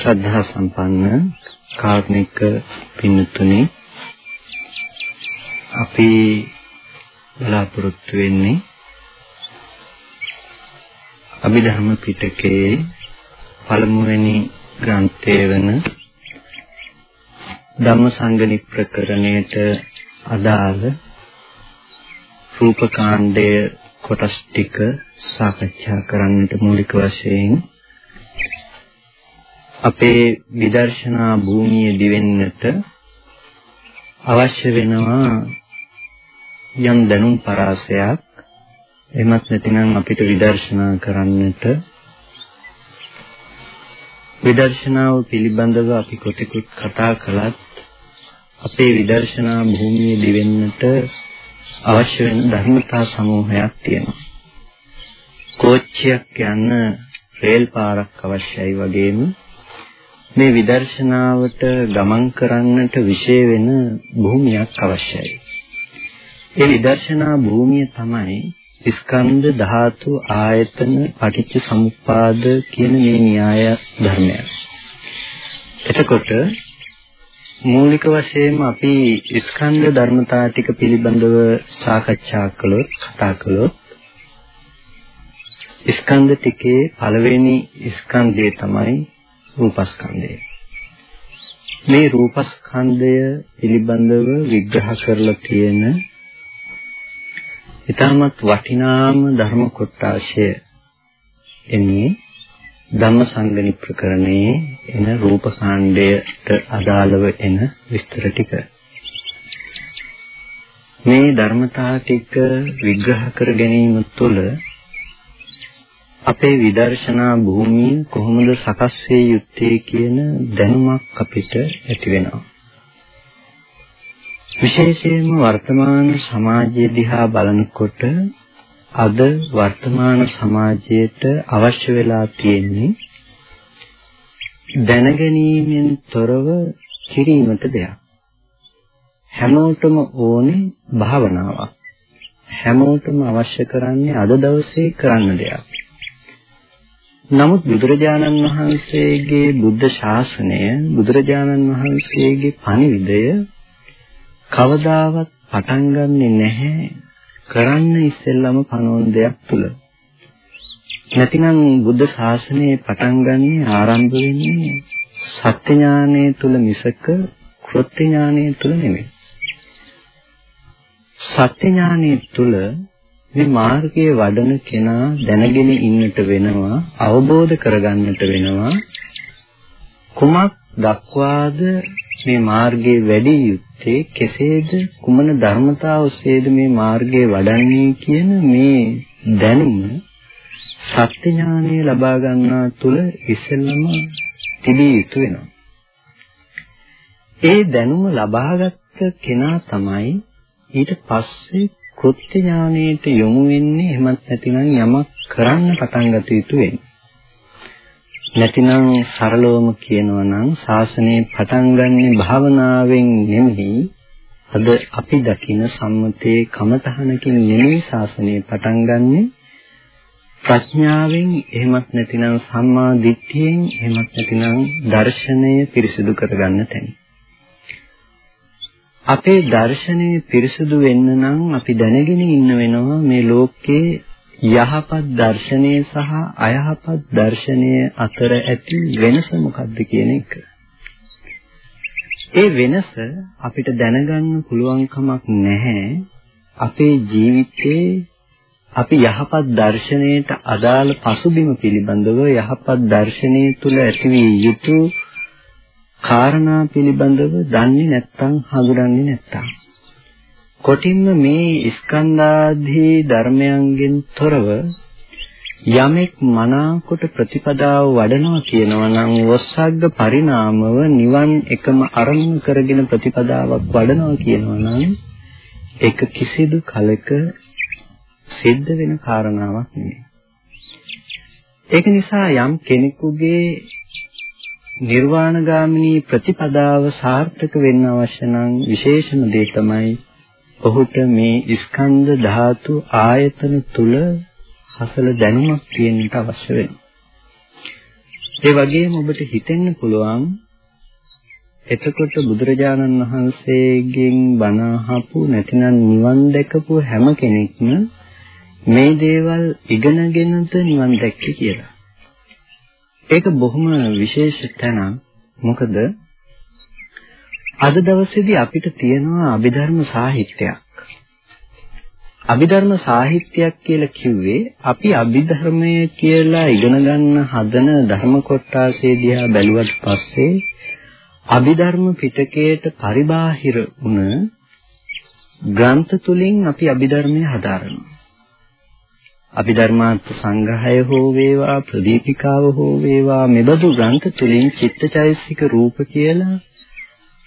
ශ්‍රද්ධා සම්පන්න කාර්මික පින්තුනි අපි බලාපොරොත්තු වෙන්නේ අභිධර්ම පිටකයේ පළමුවෙනි ග්‍රන්ථය වන ධම්මසංගණි ප්‍රකරණයට අදාළ රූපකාණ්ඩය කොටස් ටික සාකච්ඡා කරන්නට මූලික වශයෙන් අපේ විදර්ශනා භූමිය දිවෙන්නට අවශ්‍ය වෙනවා යම් දැනුම් පරාසයක් එමත් නැතිනම් අපිට විදර්ශනා කරන්නට විදර්ශනාව පිළිබඳව අපි කොටිකුත් කතා කළත් අපේ විදර්ශනා භූමිය දිවෙන්නට අවශ්‍ය වෙන ධර්මතා සමූහයක් තියෙනවා. කෝච්චියක් යන්න රේල් පාරක් අවශ්‍යයි වගේම මේ විදර්ශනාවට ගමන් කරන්නට විශේෂ වෙන භූමියක් අවශ්‍යයි. ඒ විදර්ශනා භූමිය තමයි ස්කන්ධ ධාතු ආයතන පටිච්ච සමුප්පාද කියන මේ න්‍යාය ධර්මය. එතකොට මූලික වශයෙන්ම අපි ස්කන්ධ ධර්මතා ටික පිළිබඳව සාකච්ඡා කළොත් කතා කළොත් ස්කන්ධ ටිකේ පළවෙනි ස්කන්ධය තමයි රූපස්කන්ධය. මේ රූපස්කන්ධය පිළිබඳව විග්‍රහ කරලා තියෙන ඊටමත් වටිනාම ධර්ම කොටාශය එන්නේ ධම්මසංගණි ප්‍රකරණයේ එන රූපකාණ්ඩයට අදාළව එන විස්තර ටික. මේ ධර්මතා ටික විග්‍රහ කර ගැනීම තුළ අපේ විදර්ශනා භූමිය කොහොමද සකස් වේ යුත්තේ කියන දැනුමක් අපිට ඇති වෙනවා. විශේෂයෙන්ම වර්තමාන සමාජය දිහා බලනකොට අද වර්තමාන සමාජයට අවශ්‍ය වෙලා තියෙන්නේ දැනගැනීමෙන් තොරව කිරීමට දෙයක්. හැමෝටම ඕනේ භාවනාවක්. හැමෝටම අවශ්‍ය කරන්නේ අද දවසේ කරන්න දෙයක්. නමුත් බුදුරජාණන් වහන්සේගේ බුද්ධ ශාසනය බුදුරජාණන් වහන්සේගේ පණිවිඩය කවදාවත් පටන් ගන්නෙ නැහැ කරන්න ඉස්සෙල්ලම පනෝන් දෙයක් තුල. නැතිනම් බුද්ධ ශාසනය පටන් ගන්නේ ආරම්භ වෙන්නේ සත්‍ය ඥානය තුල මිසක කෘත්‍ය ඥානය තුල නෙමෙයි. සත්‍ය ඥානය තුල මේ මාර්ගයේ වඩන කෙනා දැනගෙන ඉන්නට වෙනවා අවබෝධ කරගන්නට වෙනවා කුමක් දක්වාද මේ මාර්ගයේ වැඩි යුත්තේ කෙසේද කුමන ධර්මතා ඔස්සේද මේ මාර්ගයේ වඩන්නේ කියන මේ දැනුම සත්‍ය ඥානය ලබා ගන්නා තුල ඉස්සෙල්ලම තිබිය යුතු වෙනවා. ඒ දැනුම ලබාගත් කෙනා තමයි ඊට පස්සේ කෘත්‍ය ඥානයට යොමු වෙන්නේ එහෙමත් නැතිනම් යමක් කරන්න පටන් ගත යුතු වෙන්නේ. නැතිනම් සරලවම කියනවා නම් ශාසනය පටන් ගන්නෙ භාවනාවෙන් නෙමෙයි අද අපි දකින සම්මතයේ කමතහනකින් නෙමෙයි ශාසනය පටන් ගන්නෙ ප්‍රඥාවෙන් එහෙමත් නැතිනම් සම්මා දිට්ඨියෙන් එහෙමත් නැතිනම් දර්ශනය පිරිසිදු කරගන්න තැන. අපේ දර්ශනය පිරිසුදු වෙන්න නම් අපි දැනගෙන ඉන්න වෙනවා මේ ලෝකේ යහපත් දර්ශනය සහ අයහපත් දර්ශනය අතර ඇති වෙනස මොකක්ද කියන එක. ඒ වෙනස අපිට දැනගන්න පුළුවන් කමක් නැහැ. අපේ ජීවිතේ අපි යහපත් දර්ශනයට අදාළ පසුබිම පිළිබඳව යහපත් දර්ශනය තුල ඇතිවිය යුතු කාරණා පිළිබඳව දන්නේ නැත්නම් හඳුනන්නේ නැත්නම් කොටින්ම මේ ස්කන්ධාදී ධර්මයන්ගෙන් තොරව යමෙක් මනාකොට ප්‍රතිපදාව වඩනවා කියනවා නම් වස්සග්ග පරිණාමව නිවන් එකම අරමුණු කරගෙන ප්‍රතිපදාවක් වඩනවා කියනවා නම් ඒක කිසිදු කලක සිද්ධ වෙන කාරණාවක් නෙමෙයි. ඒක නිසා යම් කෙනෙකුගේ නිර්වාණගාමිනී ප්‍රතිපදාව සාර්ථක වෙන්න අවශ්‍ය නම් විශේෂම දේ තමයි ඔහුට මේ ස්කන්ධ ධාතු ආයතන තුල හසල දැනුමක් තියෙන්නට අවශ්‍ය වෙනවා. ඒ වගේම ඔබට හිතෙන්න පුළුවන් එතකොට බුදුරජාණන් වහන්සේගෙන් බණ අහපු නැතිනම් නිවන් දැකපු හැම කෙනෙක්ම මේ දේවල් ඉගෙනගෙනද නිවන් දැක්කේ කියලා. ඒක බොහොම විශේෂ තැනක්. මොකද අද දවසේදී අපිට තියෙනවා අභිධර්ම සාහිත්‍යයක්. අභිධර්ම සාහිත්‍යයක් කියලා කිව්වේ අපි අභිධර්මය කියලා ඉගෙන ගන්න හදන ධර්ම කොටාසේ දිහා බැලුවට පස්සේ අභිධර්ම පිටකයට පරිබාහිර වුණ ග්‍රන්ථ තුලින් අපි අභිධර්මය හදාරනවා. අභිධර්මාර්ථ සංග්‍රහය හෝ වේවා ප්‍රදීපිකාව හෝ වේවා මෙබඳු ග්‍රන්ථ තුලින් චිත්තචෛසික රූප කියලා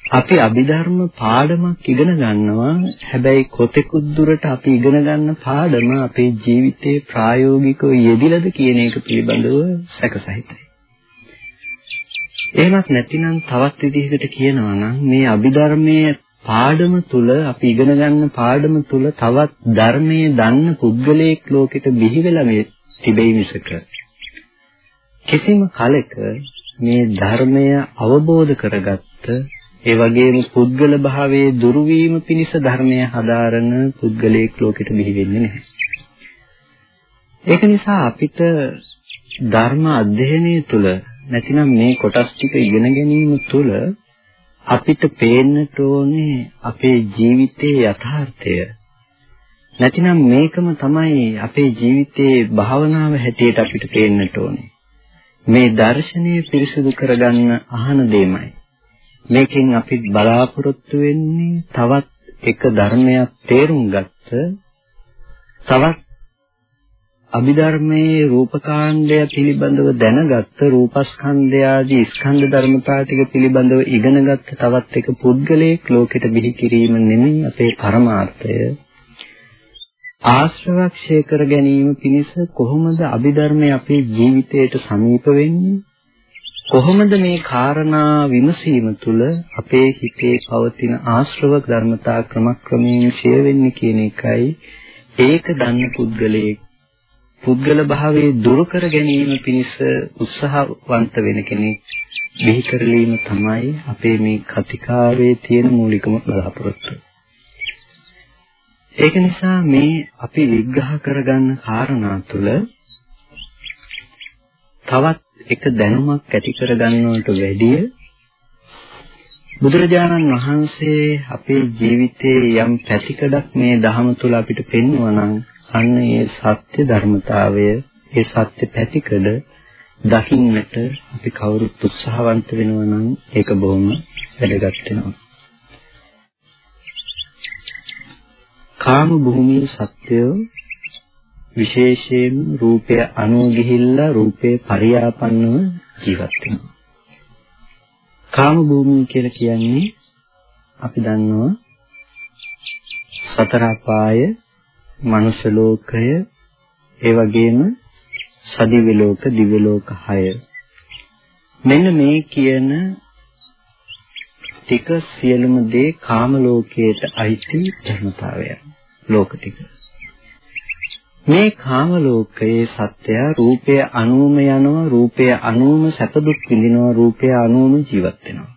අපි අභිධර්ම පාඩමක් ඉගෙන ගන්නවා හැබැයි කොතෙකුත් දුරට අපි ඉගෙන ගන්න පාඩම අපේ ජීවිතේ ප්‍රායෝගිකව යෙදිලාද කියන එක පිළිබඳව සැකසහිතයි. එහෙමත් නැතිනම් තවත් විදිහකට කියනවා නම් මේ අභිධර්මයේ පාඩම තුල අපි ඉගෙන ගන්න පාඩම තුල තවත් ධර්මයේ දන්න පුද්ගලයෙක් ලෝකෙට බිහි වෙලා මේ තිබෙයි මිසක කිසිම කලෙක මේ ධර්මය අවබෝධ කරගත්ත ඒ වගේම පුද්ගල භාවයේ දුරු වීම පිණිස ධර්මය හදාරන පුද්ගලයෙක් ලෝකෙට බිහි වෙන්නේ නැහැ. ඒක නිසා අපිට ධර්ම අධ්‍යයනය තුළ නැතිනම් මේ කොටස් ටික ඉගෙන ගැනීම තුළ අපිට පේන්නට ඕනේ අපේ ජීවිතයේ යථාර්ථය. නැතිනම් මේකම තමයි අපේ ජීවිතයේ භාවනාව හැටියට අපිට පේන්නට ඕනේ. මේ දර්ශනය පිරිසිදු කරගන්න අහන දෙයමයි. මේකෙන් අපි බලාපොරොත්තු වෙන්නේ තවත් එක ධර්මයක් තේරුම් ගත්ත තවත් අභිධර්මයේ රූපකාණ්ඩය පිළිබඳව දැනගත්ත රූපස්කන්ධය ආදී ස්කන්ධ ධර්මතා ටික පිළිබඳව ඉගෙනගත්ත තවත් එක පුද්ගලයෙක් ලෝකෙට බිහි කිරීම නෙමෙයි අපේ පරමාර්ථය. ආශ්‍රවක්ෂය කර ගැනීම පිණිස කොහොමද අභිධර්මය අපේ ජීවිතයට සමීප වෙන්නේ? කොහොමද මේ කාරණා විමසීම තුළ අපේ හිතේ පවතින ආශ්‍රව ධර්මතා ක්‍රමක්‍රමයෙන් ඡය වෙන්නේ කියන එකයි ඒක දන්න පුද්ගලයෙක් පුද්ගල භාවයේ දුරු කර ගැනීම පිණිස උත්සාහවන්ත වෙන කෙනෙක් බිහි කරලීම තමයි අපේ මේ කතිකාවේ තියෙන මූලිකම බලාපොරොත්තුව. ඒක නිසා මේ අපි විග්‍රහ කරගන්න කාරණා තුළ තවත් එක දැනුමක් ඇති කරගන්නවට වැඩිය බුදුරජාණන් වහන්සේ අපේ ජීවිතයේ යම් පැතිකඩක් මේ ධහම තුල අපිට පෙන්වනවා නම් අන්න ඒ සත්‍ය ධර්මතාවය ඒ සත්‍ය පැතිකඩ දකින්නට අපි කවුරුත් උත්සාහවන්ත වෙනවා නම් ඒක බොහොම වැදගත් වෙනවා. කාම භූමියේ සත්‍යය විශේෂයෙන් රූපය අනුව ගිහිල්ලා රූපේ පරියාපන්නව ජීවත් වෙනවා. කාම භූමිය කියලා කියන්නේ අපි දන්නවා සතර අපාය, මනුෂ්‍ය ලෝකය, ඒ වගේම සදිව්‍ය ලෝක, දිව්‍ය ලෝක 6. මෙන්න මේ කියන ටික සියලුම දේ කාම ලෝකයට අයිති ධර්මතාවයන්. ලෝක ටික. මේ කාම ලෝකයේ සත්‍යය රූපය අනුම යනවා රූපය අනුම සැප දුක් විඳිනවා රූපය අනුම ජීවත් වෙනවා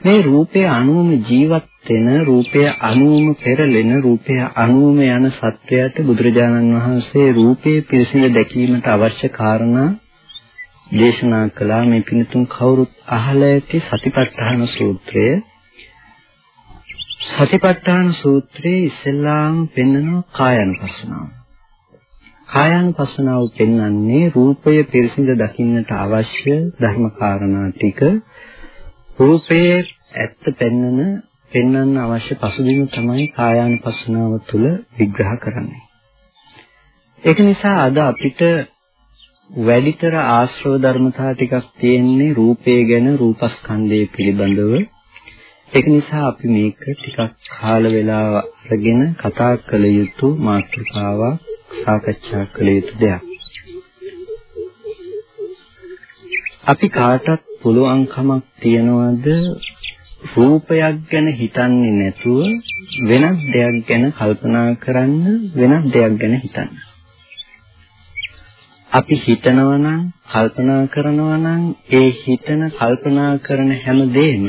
මේ රූපය අනුම ජීවත් වෙන රූපය අනුම පෙරලෙන රූපය අනුම යන සත්‍යයට බුදුරජාණන් වහන්සේ රූපයේ පිරිසිදු දැකීමට අවශ්‍ය කාරණා දේශනා කළා මේ පිණිතුන් කවුරුත් අහලා ඇති සතිපට්ඨාන සූත්‍රය සතිපට්ඨාන සූත්‍රයේ ඉස්සෙල්ලාම පෙන්වනවා කායानुපස්සනාව. කායानुපස්සනාව පෙන්වන්නේ රූපය පිරිසිඳ දකින්නට අවශ්‍ය ධර්මකාරණා ටික රූපයේ ඇත්ත පෙන්වන පෙන්වන්න අවශ්‍ය පසුබිම තමයි කායानुපස්සනාව තුළ විග්‍රහ කරන්නේ. ඒක නිසා අද අපිට වැඩිතර ආශ්‍රව ධර්මතා ටිකක් තියෙන්නේ රූපය ගැන රූපස්කන්ධය පිළිබඳව ඒක නිසා අපි මේක ටිකක් කාල වේලාව අරගෙන කතා කළ යුතු මාතෘකාවක් සාකච්ඡා කළ යුතු දෙයක්. අපි කාටත් පුළුවන්කමක් තියනවද රූපයක් ගැන හිතන්නේ නැතුව වෙනත් දෙයක් ගැන කල්පනා කරන්න වෙනත් දෙයක් ගැන හිතන්න. අපි හිතනවා නම් කල්පනා කරනවා නම් ඒ හිතන කල්පනා කරන හැම දෙෙම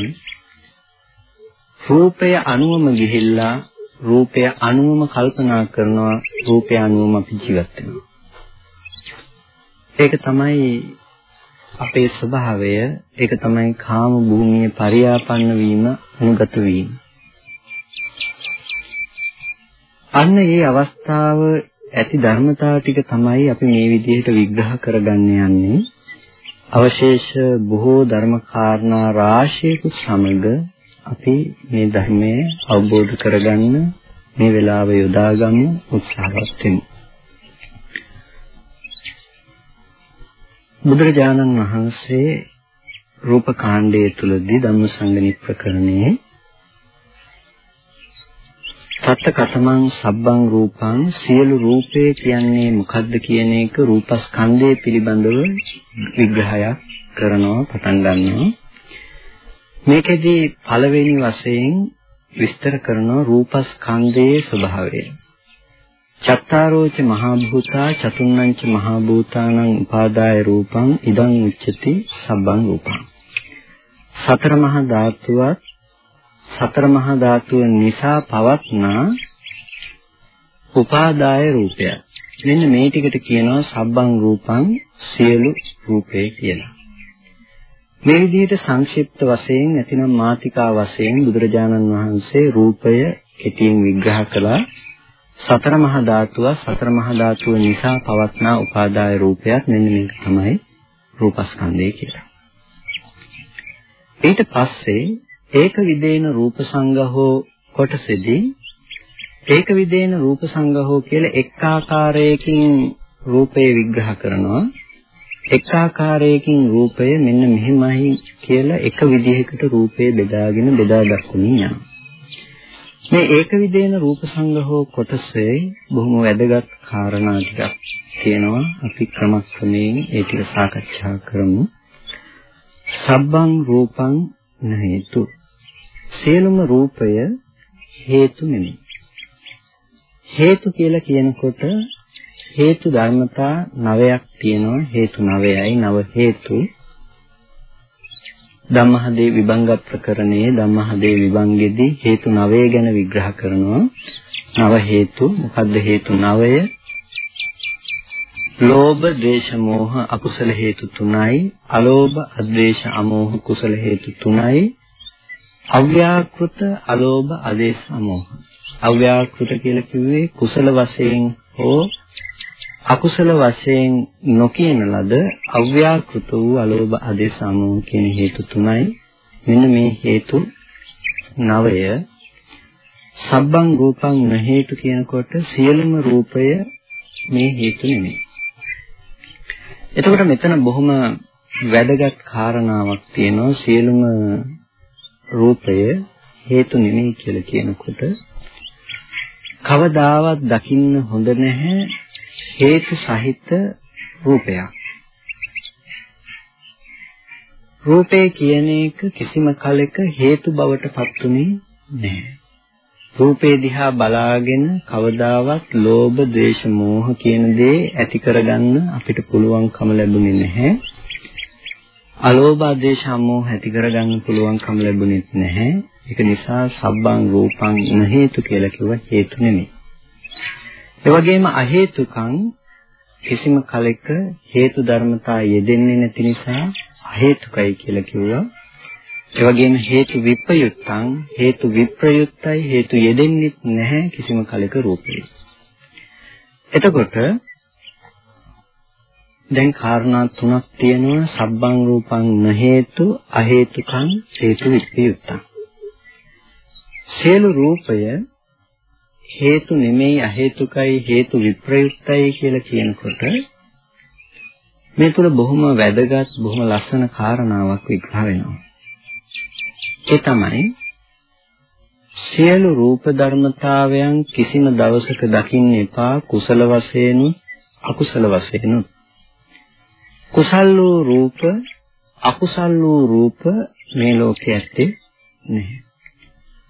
රූපය අනුවම ගිහිල්ලා රූපය අනුවම කල්පනා කරනවා රූපය අනුවම අපි ජීවත් වෙනවා ඒක තමයි අපේ ස්වභාවය ඒක තමයි කාම භූමියේ පරියාපන්න වීම අනුගත වීම. අන්න ඒ අවස්ථාව ඇති ධර්මතාව ටික තමයි අපි මේ විදිහට විග්‍රහ කරගන්න යන්නේ. අවශේෂ බොහෝ ධර්ම කාරණා රාශියකුත් සමග අපි මේ ධර්මයේ අවබෝධ කරගන්න මේ වෙලාව යොදාගමු උත්සාහවත් වෙමු. බුදුරජාණන් වහන්සේ රූප කාණ්ඩයේ තුලදී ධම්මසංගණි ප්‍රකරණයේ තත්ත කතමං සබ්බං රූපං සියලු රූපේ කියන්නේ මොකද්ද කියන එක රූපස්කන්ධය පිළිබඳව විග්‍රහයක් කරනවා පටන් ගන්නවා. මේකෙදි පළවෙනි වශයෙන් විස්තර කරනවා රූපස්කන්ධයේ ස්වභාවය. චත්තාරෝච මහා භූතා චතුන්නංච මහා භූතානං උපාදාය රූපං ඉදං උච්චති සබ්බං රූපං. සතර මහා ධාතුවත් සතර මහා ධාතුව නිසා පවත්නා උපාදාය රූපය. මෙන්න මේ ටිකට කියනවා සබ්බං රූපං සියලු රූපේ කියලා. මේ විදිහට සංක්ෂිප්ත වශයෙන් නැතිනම් මාතිකා වශයෙන් බුදුරජාණන් වහන්සේ රූපය කෙටියෙන් විග්‍රහ කළා. සතර මහා ධාතුව සතර මහා ධාතුව නිසා පවත්නා උපාදාය රූපයක් මෙන්න මේක තමයි රූපස්කන්ධය කියලා. ඊට පස්සේ ඒක විදේන රූප සංගහෝ කොටසෙදී ඒක විදේන රූප සංගහෝ කියලා එක් ආකාරයකින් රූපය විග්‍රහ කරනවා එක් ආකාරයකින් රූපය මෙන්න මෙහිමයි කියලා එක විදිහකට රූපය බෙදාගෙන බෙදා දක්වමින් යනවා මේ ඒක විදේන රූප සංග්‍රහෝ කොටසේ බොහොම වැදගත් කාරණා ටිකක් තියෙනවා අපි ක්‍රමක්‍රමයෙන් ඒ ටික සාකච්ඡා කරමු. සබ්බං රූපං නහේතු. සියලුම රූපය හේතු නෙමෙයි. හේතු කියලා කියනකොට හේතු ධර්මතා නවයක් තියෙනවා. හේතු නවයයි නව හේතු. ධම්මහදේ විභංග ප්‍රකරණයේ ධම්මහදේ විභංගෙදී හේතු 9 ගැන විග්‍රහ කරනවා. නව හේතු මොකද්ද හේතු 9? ලෝභ, ද්වේෂ, මෝහ අකුසල හේතු 3යි. අලෝභ, අද්වේෂ, අමෝහ කුසල හේතු 3යි. අව්‍යාකෘත, අලෝභ, අදේශ, අමෝහ. අව්‍යාකෘත කියලා කිව්වේ කුසල වශයෙන් හෝ අකුසල වශයෙන් නොකියන ලද අව්‍යාකෘත වූ අලෝභ අධිසමෝ කියන හේතු තුනයි. මෙන්න මේ හේතු නවය. සබ්බං රූපං නහේතු කියනකොට සියලුම රූපය මේ හේතු නෙමෙයි. එතකොට මෙතන බොහොම වැදගත් කාරණාවක් තියෙනවා. සියලුම රූපය හේතු නෙමෙයි කියලා කියනකොට කවදාවත් දකින්න හොඳ නැහැ. හේතු සහිත රූපයක්. රූපේ කියන එක කිසිම කලෙක හේතු බවට පත්ුනේ නැහැ. රූපේ දිහා බලාගෙන කවදාවත් ලෝභ, ද්වේෂ, මෝහ කියන දේ ඇති කරගන්න අපිට පුළුවන්කම ලැබුණේ නැහැ. අලෝභ, ද්වේෂ, මෝහ ඇති කරගන්න පුළුවන්කම ලැබුණෙත් නැහැ. ඒක නිසා සබ්බං රූපං න හේතු කියලා කිව්ව හේතු නෙමෙයි. ඒ වගේම අහේතුකං කිසිම කලෙක හේතු ධර්මතා යෙදෙන්නේ නැති නිසා අහේතුකයි කියලා කිව්වා. ඒ වගේම හේතු විප්‍රයුක්තං හේතු විප්‍රයුක්තයි හේතු යෙදෙන්නේ නැහැ කිසිම කලෙක රූපේ. එතකොට දැන් කාරණා තුනක් තියෙනවා සබ්බං රූපං නහේතු අහේතුකං හේතු විප්‍රයුක්තං. සියලු රූපය හේතු නෙමෙයි අහේතුකයි හේතු විප්‍රයුක්තයි කියලා කියනකොට මේ තුල බොහොම වැදගත් බොහොම ලස්සන කාරණාවක් විග්‍රහ වෙනවා. ඒ තමයි සියලු රූප ධර්මතාවයන් කිසිම දවසක දකින්න එපා කුසල වශයෙන් අකුසල වශයෙන් කුසල් වූ රූප අකුසල් වූ රූප මේ ලෝකයේ ඇත්තේ නැහැ.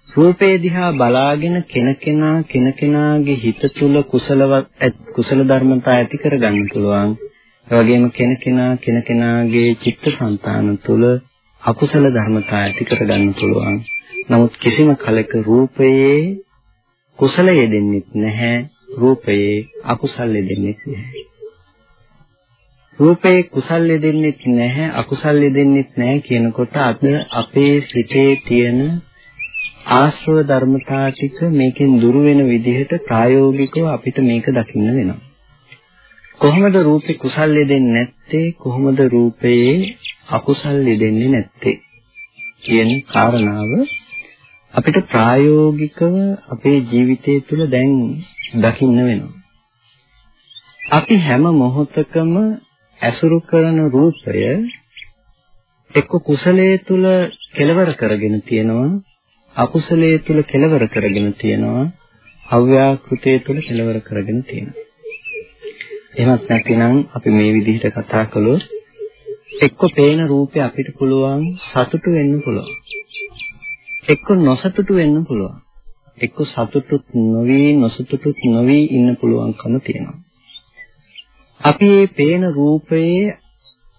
රූපේ දිහා බලාගෙන කෙනකෙනා කෙනකෙනාගේ හිත තුල කුසලවත් කුසල ධර්මතා ඇති කරගන්න පුළුවන්. ඒ වගේම කෙනකෙනා කෙනකෙනාගේ චිත්තසංතාන තුළ අකුසල ධර්මතා ඇති කරගන්න පුළුවන්. නමුත් කිසිම කලක රූපයේ කුසල යෙදෙන්නේ නැහැ. රූපයේ අකුසල යෙදෙන්නේ නැහැ. රූපේ කුසල් යෙදෙන්නේ නැහැ අකුසල් යෙදෙන්නේ නැහැ කියනකොට අද අපේ සිතේ තියෙන ආශ්‍රව ධර්මතා ටික මේකෙන් දුරු වෙන විදිහට ප්‍රායෝගිකව අපිට මේක දකින්න වෙනවා. කොහොමද රූපේ කුසල් යෙදෙන්නේ නැත්තේ කොහොමද රූපයේ අකුසල් යෙදෙන්නේ නැත්තේ කියන කාරණාව අපිට ප්‍රායෝගිකව අපේ ජීවිතය තුළ දැන් දකින්න වෙනවා. අපි හැම මොහොතකම ඇසුරු කරන රූපය එක්ක කුසලයේ තුල කෙලවර කරගෙන තියෙනවා අකුසලයේ තුල කෙලවර කරගෙන තියෙනවා. අව්‍යාකෘතයේ තුල කෙලවර කරගෙන තියෙනවා. එහෙමත් නැතිනම් අපි මේ විදිහට කතා කළොත් එක්ක පේන රූපේ අපිට පුළුවන් සතුටු වෙන්න පුළුවන්. එක්ක නොසතුටු වෙන්න පුළුවන්. එක්ක සතුටුත් නොවි නොසතුටුත් නොවි ඉන්න පුළුවන්කම තියෙනවා. අපි මේ පේන රූපයේ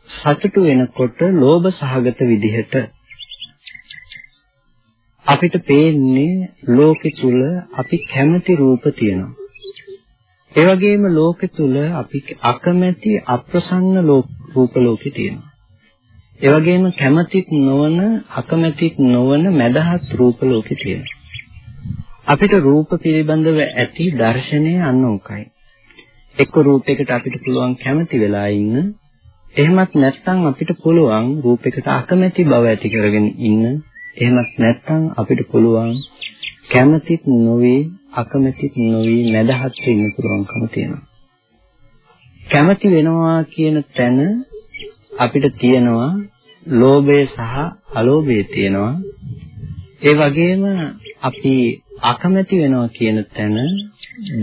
සතුටු වෙනකොට ලෝභ සහගත විදිහට අපිට පේන්නේ ලෝකෙ තුල අපි කැමති රූප තියෙනවා. ඒ වගේම ලෝකෙ තුල අපි අකමැති අප්‍රසන්න රූප ලෝකෙ තියෙනවා. ඒ වගේම කැමතිත් නොවන අකමැතිත් නොවන මදහත් රූප ලෝකෙ තියෙනවා. අපිට රූප පිළිබඳව ඇති දර්ශනය අන්න උකයි. එක්ක රූපයකට අපිට පුළුවන් කැමති වෙලා ඉන්න. එහෙමත් නැත්නම් අපිට පුළුවන් රූපයකට අකමැති බව ඇති කරගෙන ඉන්න. එහෙමත් නැත්නම් අපිට පුළුවන් කැමතිත් නොවේ අකමැතිත් නොවේ මැදහත් වෙන්න පුළුවන්කම තියෙනවා. කැමති වෙනවා කියන තැන අපිට තියෙනවා ලෝභය සහ අලෝභය තියෙනවා. ඒ වගේම අපි අකමැති වෙනවා කියන තැන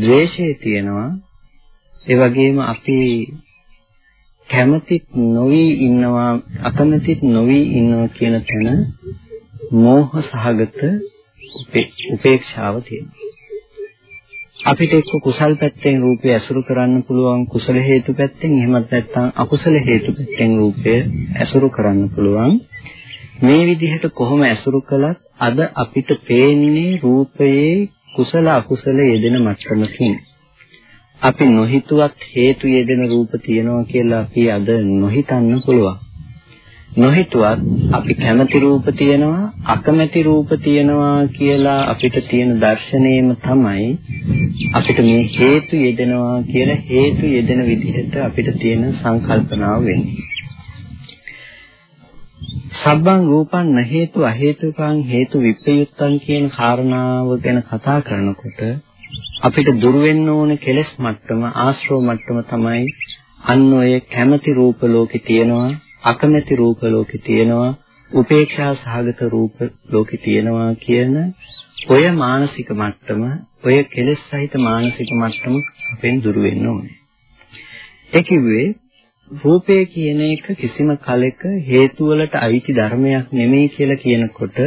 ද්වේෂය තියෙනවා. ඒ වගේම අපි කැමතිත් නොවි ඉන්නවා අකමැතිත් නොවි ඉන්නවා කියන තැන මෝහ සහගත උපේක්ෂාව තියෙනවා. අපිට එක්ක කුසල් පැත්තෙන් රූපය ඇසුරු කරන්න පුළුවන් කුසල හේතු පැත්තෙන් එහෙමත් නැත්නම් අකුසල හේතු පැත්තෙන් රූපය ඇසුරු කරන්න පුළුවන්. මේ විදිහට කොහොම ඇසුරු කළත් අද අපිට පේන්නේ රූපයේ කුසල අකුසල යෙදෙන මට්ටමකින්. අපි නොහිතුවත් හේතු යෙදෙන රූප තියෙනවා කියලා අපි අද නොහිතන්න පුළුවන්. නොහිතුවත් අපි කැමති රූප තියෙනවා අකමැති රූප තියෙනවා කියලා අපිට තියෙන දර්ශනයම තමයි අපිට මේ හේතු යෙදෙනවා කියලා හේතු යෙදෙන විදිහට අපිට තියෙන සංකල්පනාව වෙන්නේ. සබ්බං රූපං න හේතු අ හේතුකං හේතු විප්‍රයුක්තං කියන කාරණාව ගැන කතා කරනකොට අපිට දුර වෙන්න ඕන කෙලෙස් මට්ටම ආශ්‍රව මට්ටම තමයි අන්න ඔය කැමැති රූප ලෝකේ තියෙනවා අකමැති රූප ලෝකේ තියෙනවා උපේක්ෂා සහගත රූප ලෝකේ තියෙනවා කියන ඔය මානසික මට්ටම ඔය කෙලෙස් සහිත මානසික මට්ටම අපෙන් දුර වෙන්න ඕනේ ඒ කිව්වේ රූපය කියන එක කිසිම කලෙක හේතු වලට අයිති ධර්මයක් නෙමෙයි කියලා කියනකොට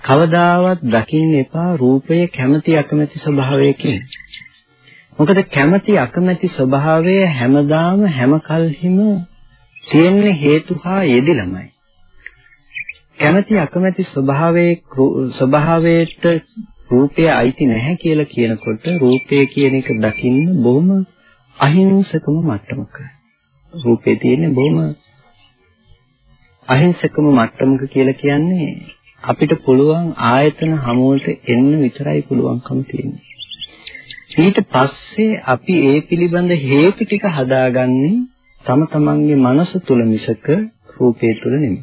කවදාවත් දකින්න එපා රූපය කැමැති අකමැති ස්වභාවයකින්. මොකද කැමැති අකමැති ස්වභාවය හැමදාම හැම කල්හිම තියෙන්නේ හේතු හා යෙදිලමයි. කැමැති අකමැති ස්වභාවයේ ස්වභාවයට රූපය අයිති නැහැ කියලා කියනකොට රූපය කියන එක දකින්න බොහොම අහිංසකම මට්ටමක. රූපේ තියෙන්නේ බොහොම අහිංසකම මට්ටමක කියලා කියන්නේ අපිට පුළුවන් ආයතන හමුවට එන්න විතරයි පුළුවන්කම තියෙන්නේ. ඊට පස්සේ අපි ඒ පිළිබඳ හේතු ටික හදාගන්නේ තම තමන්ගේ මනස තුල මිසක රූපේ තුල නෙමෙයි.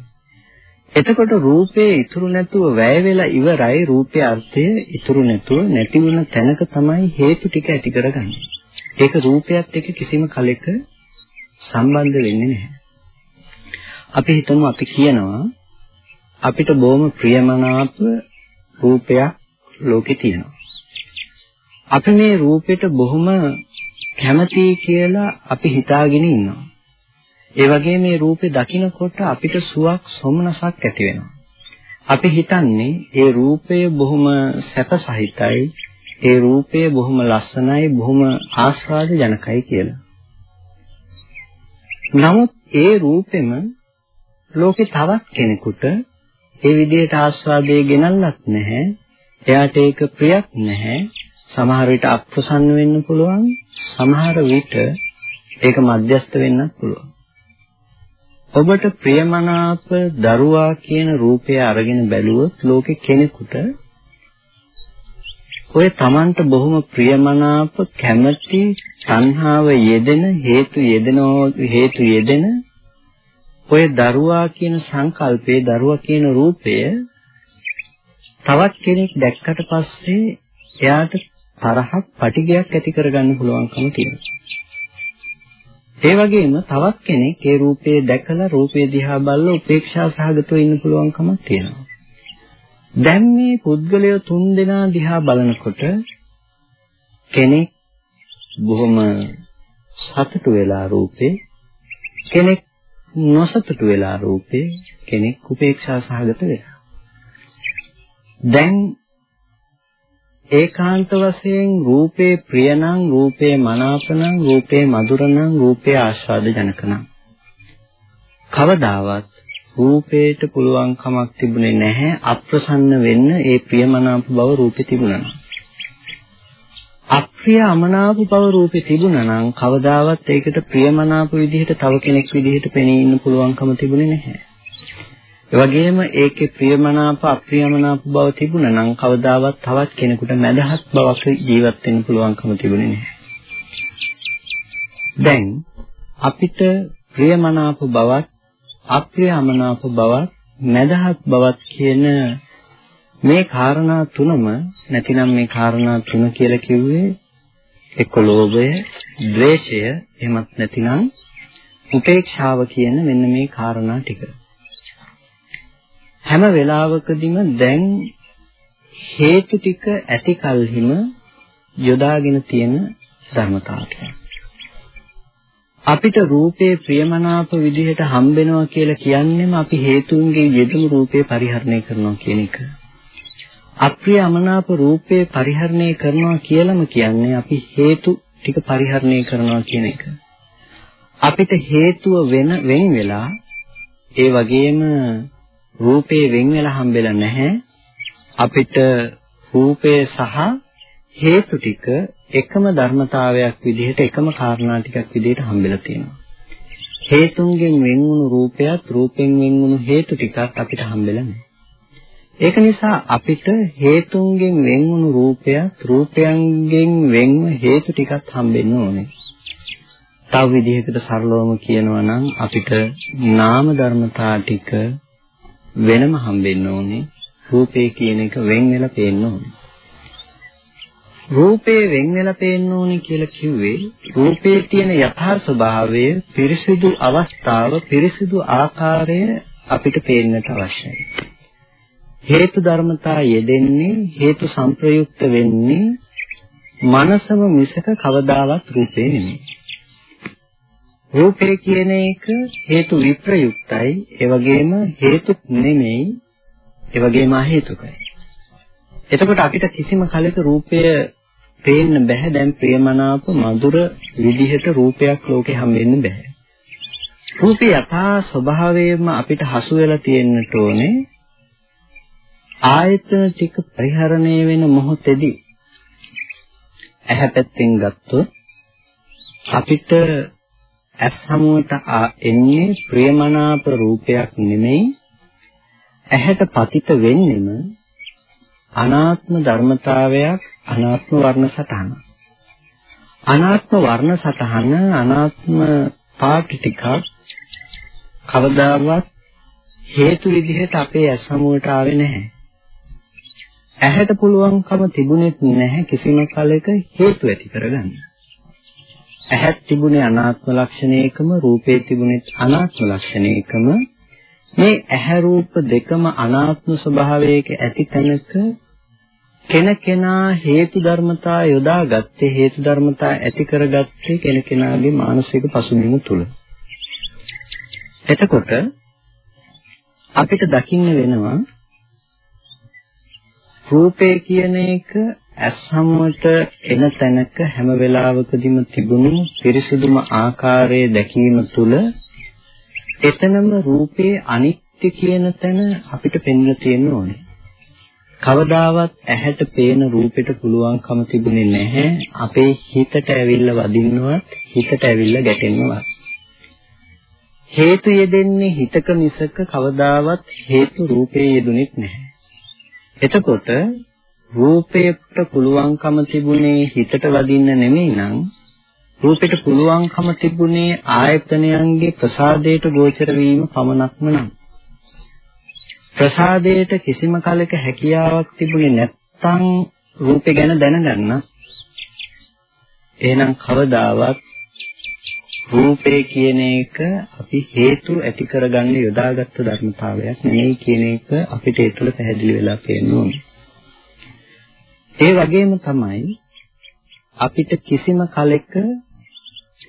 එතකොට රූපේ ඉතුරු නැතුව වැය වෙලා ඉවරයි රූපේ අර්ථය ඉතුරු නැතුව නැති වුණ තැනක තමයි හේතු ටික ඇති කරගන්නේ. ඒක රූපයත් එක්ක කිසිම කලෙක සම්බන්ධ වෙන්නේ නැහැ. අපි හිතමු අපි කියනවා අපිට බොහොම ප්‍රියමනාප රූපයක් ලෝකේ තියෙනවා. අපි මේ රූපෙට බොහොම කැමතියි කියලා අපි හිතාගෙන ඉන්නවා. ඒ වගේ මේ රූපේ දකිනකොට අපිට සුවක් සොමනසක් ඇති වෙනවා. අපි හිතන්නේ ඒ රූපය බොහොම සැපසහිතයි, ඒ රූපය බොහොම ලස්සනයි, බොහොම ආස්වාද ජනකයි කියලා. නමුත් ඒ රූපෙම ලෝකේ තවත් කෙනෙකුට ඒ විදිහට ආස්වාදයේ ගෙනල්ලත් නැහැ. එයාට ඒක ප්‍රියක් නැහැ. සමහර විට අප්‍රසන්න වෙන්න පුළුවන්. සමහර විට ඒක මධ්‍යස්ත වෙන්නත් පුළුවන්. ඔබට ප්‍රියමනාප දරුවා කියන රූපය අරගෙන බැලුවොත් ලෝකේ කෙනෙකුට ඔය Tamanට බොහොම ප්‍රියමනාප කැමැති සංහාව යෙදෙන හේතු යෙදෙනෝ හේතු යෙදෙන ඔය දරුවා කියන සංකල්පේ දරුවා කියන රූපය තවත් කෙනෙක් දැක්කට පස්සේ එයාට තරහක් පටිගයක් ඇති කරගන්න පුළුවන්කම තියෙනවා. ඒ වගේම තවත් කෙනෙක් ඒ රූපේ දැකලා රූපේ දිහා බලලා උපේක්ෂා සහගතව ඉන්න පුළුවන්කමක් තියෙනවා. දැන් මේ පුද්ගලය තුන් දෙනා දිහා බලනකොට කෙනෙක් බොහොම සතුටු වෙලා රූපේ කෙනෙක් නොසතුටු වෙලා රූපේ කෙනෙක් උපේක්ෂා සහගත වෙලා දැන් ඒකාන්ත වශයෙන් රූපේ ප්‍රියනම් රූපේ මනාපනම් රූපේ මధుරනම් රූපේ ආස්වාද ජනකනම් කවදාවත් රූපේට පුළුවන් කමක් තිබුණේ නැහැ අප්‍රසන්න වෙන්න ඒ ප්‍රියමනාප බව රූපේ තිබුණා අප්‍රිය අමනාප බව රූපේ තිබුණා නම් කවදාවත් ඒකට ප්‍රියමනාප විදිහට තව කෙනෙක් විදිහට පෙනී ඉන්න පුළුවන්කම තිබුණේ නැහැ. ඒ වගේම ඒකේ ප්‍රියමනාප අප්‍රියමනාප බව තිබුණා නම් කවදාවත් තවත් කෙනෙකුට මැදහත් බවක් ජීවත් වෙන්න පුළුවන්කම තිබුණේ නැහැ. දැන් අපිට ප්‍රියමනාප බවත් අප්‍රියමනාප බවත් මැදහත් බවත් කියන මේ කාරණා තුනම නැතිනම් මේ කාරණා තුන කියලා කිව්වේ එක්ක ලෝභය, ද්වේෂය, එහෙමත් නැතිනම් උපේක්ෂාව කියන මෙන්න මේ කාරණා ටික. හැම වෙලාවකදීම දැන් හේතු ටික ඇති කලහිම යොදාගෙන තියෙන ධර්මතාවයක්. අපිට රූපේ ප්‍රියමනාප විදිහට හම්බෙනවා කියලා කියන්නේම අපි හේතුන්ගේ යෙදුණු රූපේ පරිහරණය කරනවා කියන එක. අප්‍රිය අමනාප රූපේ පරිහරණය කරනවා කියලාම කියන්නේ අපි හේතු ටික පරිහරණය කරනවා කියන එක. අපිට හේතුව වෙන වෙන් වෙලා ඒ වගේම රූපේ වෙන් වෙලා හම්බෙලා නැහැ. අපිට රූපය සහ හේතු ටික එකම ධර්මතාවයක් විදිහට එකම කාරණා ටිකක් විදිහට හම්බෙලා තියෙනවා. හේතුන්ගෙන් වෙන් වුණු රූපයත් රූපෙන් වෙන් වුණු හේතු ටිකක් අපිට හම්බෙලා නැහැ. ඒක නිසා අපිට හේතුන්ගෙන් වෙන් වුණු රූපයත් රූපයන්ගෙන් වෙන්ව හේතු ටිකක් හම්බෙන්න ඕනේ. තව විදිහකට සරලවම කියනවා නම් අපිට නාම ධර්මතා ටික වෙනම හම්බෙන්න ඕනේ. රූපේ කියන එක වෙන් වෙලා පේන්න ඕනේ. රූපේ වෙන් වෙලා පේන්න ඕනේ කියලා කිව්වේ රූපේ තියෙන යථා ස්වභාවය පිරිසිදු අවස්ථාව පිරිසිදු ආකාරය අපිට පේන්නට අවශ්‍යයි. හේතු ධර්මතා යෙදෙන්නේ හේතු සංප්‍රයුක්ත වෙන්නේ මනසම මිසක කවදාවත් රූපේ නෙමෙයි. රූපේ කියන එක හේතු විප්‍රයුක්තයි ඒ වගේම හේතු නෙමෙයි ඒ වගේම අහේතුකයි. එතකොට අපිට කිසිම කලක රූපය පේන්න බෑ දැන් ප්‍රියමනාප මధుර විදිහට රූපයක් ලෝකේ හම්බෙන්න බෑ රූපේ යථා ස්වභාවයෙන්ම අපිට හසු වෙලා තියෙන්නට ඕනේ ආයතන ටික පරිහරණය වෙන මොහොතේදී. ඇහැ පැත්තෙන් ගත්තොත් අපිට ඇස් හමුවට එන්නේ ප්‍රියමනාප රූපයක් නෙමෙයි. ඇහැට පතිත වෙන්නෙම අනාත්ම ධර්මතාවයක් අනාත්ම වර්ණ සටහන. අනාත්ම වර්ණ සටහන අනාත්ම පාටි ටිකක් කවදාවත් හේතු විදිහට අපේ ඇස් හමුවට ආවේ නැහැ. ඇහැට පුළුවන්කම තිබුණෙත් නැහැ කිසිම කලයක හේතු ඇති කරගන්න. ඇහත් තිබුණේ අනාත්ම ලක්ෂණයකම රූපේ තිබුණේ අනාත්ම ලක්ෂණයකම. මේ ඇහැ රූප දෙකම අනාත්ම ස්වභාවයක ඇති තැනක කෙනකෙනා හේතු ධර්මතා යොදාගත්තේ හේතු ධර්මතා ඇති කරගත්තේ කෙනකෙනාගේ මානසික පසුබිම තුල. එතකොට අපිට දකින්න වෙනවා රූපේ කියන එක ඇස් හමුවට එන තැනක හැම වෙලාවකදීම තිබුණු පිරිසිදුම ආකාරයේ දැකීම තුළ එතනම රූපේ අනිත්‍ය කියන තැන අපිට පෙන්ලා තියෙන්න ඕනේ. කවදාවත් ඇහැට පේන රූපෙට පුළුවන්කම තිබුණේ නැහැ අපේ හිතට ඇවිල්ලා වදින්නවත් හිතට ඇවිල්ලා ගැටෙන්නවත්. හේතු යෙදෙන්නේ හිතක මිසක කවදාවත් හේතු රූපේ යෙදුනෙත් නැහැ. එතකොට රූපයට පුළුවන්කම තිබුණේ හිතට වදින්න නෙමෙයි නම් රූපෙට පුළුවන්කම තිබුණේ ආයතනයන්ගේ ප්‍රසාදයට ගෝචර වීම පමණක්ම නම් ප්‍රසාදයට කිසිම කලක හැකියාවක් තිබුණේ නැත්නම් රූපේ ගැන දැනගන්න එහෙනම් කවදාවත් රූපේ කියන එක අපි හේතු ඇති කරගන්න යොදාගත්තු ධර්මතාවයක් නෙමෙයි කියන එක අපිට ඒ තුළ පැහැදිලි වෙලා පේන්න ඕනේ. ඒ වගේම තමයි අපිට කිසිම කලෙක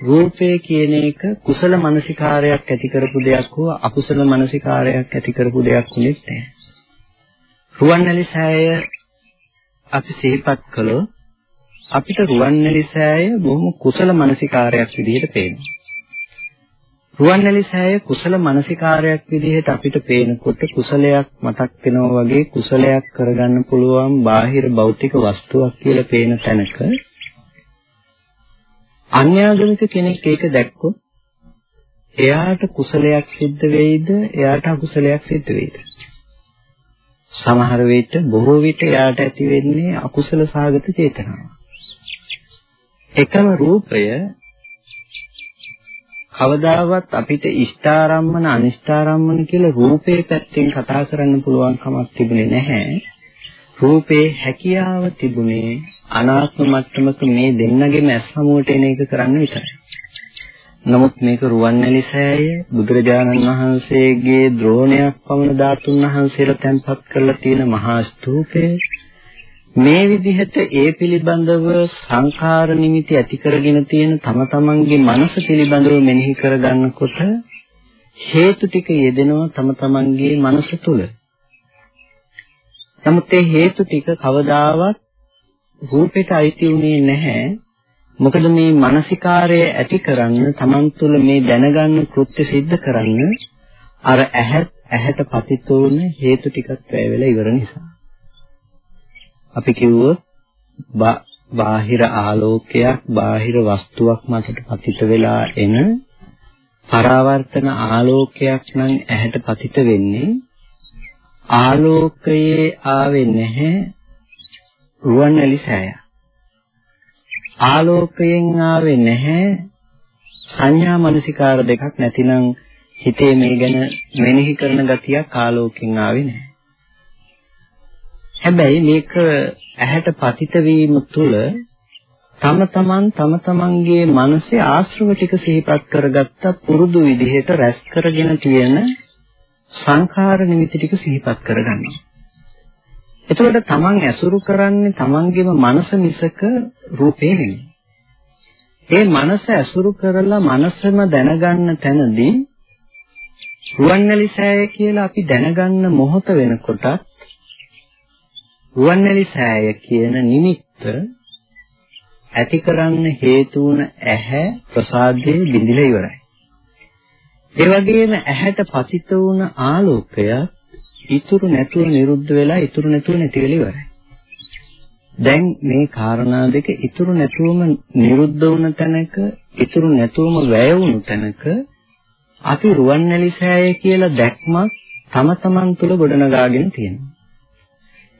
රූපය කියන එක කුසල මනසිකාරයක් ඇති කරපු දෙයක් හෝ අකුසල මනසිකාරයක් ඇති කරපු දෙයක් වුණේ නැහැ. රුවන්වැලි සෑය අපි සිහිපත් කළොත් අපිට රුවන්වැලි සෑය බොහොම කුසල මනසිකාරයක් විදිහට පේනවා. රුවන්වැලි සෑය කුසල මනසිකාරයක් විදිහට අපිට පේනකොට කුසලයක් මතක් වෙනවා වගේ කුසලයක් කරගන්න පුළුවන් බාහිර භෞතික වස්තුවක් කියලා පේන තැනක අන්‍යාගමික කෙනෙක් ඒක දැක්කොත් එයාට කුසලයක් සිද්ධ වෙයිද? එයාට අකුසලයක් සිද්ධ වෙයිද? සමහර විට බොහෝ විට එයාට ඇති වෙන්නේ අකුසල සාගත චේතනාව. එකම රූපය කවදාවත් අපිට ඉෂ්ඨාරම්මන අනිෂ්ඨාරම්මන කියලා රූපේ පැත්තෙන් කතා කරන්න පුළුවන් කමක් තිබුණේ නැහැ. රූපේ හැකියාව තිබුණේ අනාත්ම මට්ටමක මේ දෙන්නගෙම ඇස් හමුවට එන එක කරන්න විතරයි. නමුත් මේක රුවන්වැලි සෑය බුදුරජාණන් වහන්සේගේ ද්‍රෝණයක් පමණ ධාතුන් වහන්සේලා තැන්පත් කරලා තියෙන මහා ස්තූපය මේ විදිහට ඒ පිළිබඳව සංඛාර නිමිති ඇති කරගෙන තියෙන තම තමන්ගේ මනස පිළිබඳව මෙනෙහි කරගන්නකොට හේතු ටික යෙදෙනවා තම තමන්ගේ මනස තුල. නමුත් ඒ හේතු ටික කවදාවත් රූපෙට අයිති උනේ නැහැ. මොකද මේ මානසිකාරය ඇති කරන්න තමන් තුළ මේ දැනගන්න කෘත්‍ය સિદ્ધ කරන්න අර ඇහත් ඇහැට පතිත වුණ හේතු ටිකක් වැය වෙලා ඉවර නිසා. අපි කිව්වොත් බාහිර ආලෝකයක් බාහිර වස්තුවක් මතට පතිත වෙලා එන පරාවර්තන ආලෝකයක් නම් ඇහැට පතිත වෙන්නේ ආලෝකයේ ආවේ නැහැ රුවන්වැලි සෑය. ආලෝකයෙන් ආවේ නැහැ සංඥා මනසිකාර දෙකක් නැතිනම් හිතේ මේ ගැන මෙනෙහි කරන ගතියක් ආලෝකයෙන් ආවේ නැහැ. හැබැයි මේක ඇහැට පතිත වීම තුළ තම තමන් තම තමන්ගේ මනසේ ආශ්‍රව ටික සිහිපත් කරගත්ත පුරුදු විදිහට රැස් කරගෙන තියෙන සංඛාර නිමිති ටික සිහිපත් කරගන්නවා. එතකොට තමන් ඇසුරු කරන්නේ තමන්ගේම මනස මිසක රූපේ නෙමෙයි. ඒ මනස ඇසුරු කරලා මනසම දැනගන්න තැනදී රුවන්වැලි සෑය කියලා අපි දැනගන්න මොහොත වෙනකොටත් රුවන්වැලි සෑය කියන නිමිත්ත ඇති කරන්න හේතු වුණ ඇහැ ප්‍රසාදයේ බිඳිලා ඉවරයි. ඒ වගේම ඇහැට පතිත වුණ ආලෝකය ඉතුරු නැතුව නිරුද්ධ වෙලා ඉතුරු නැතුව නැති වෙලා ඉවරයි. දැන් මේ කාරණා දෙක ඉතුරු නැතුවම නිරුද්ධ වුණ තැනක ඉතුරු නැතුවම වැය වුණු තැනක අපි රුවන්වැලි සෑය කියලා දැක්මක් තම තමන් තුළ ගොඩනගාගෙන තියෙනවා.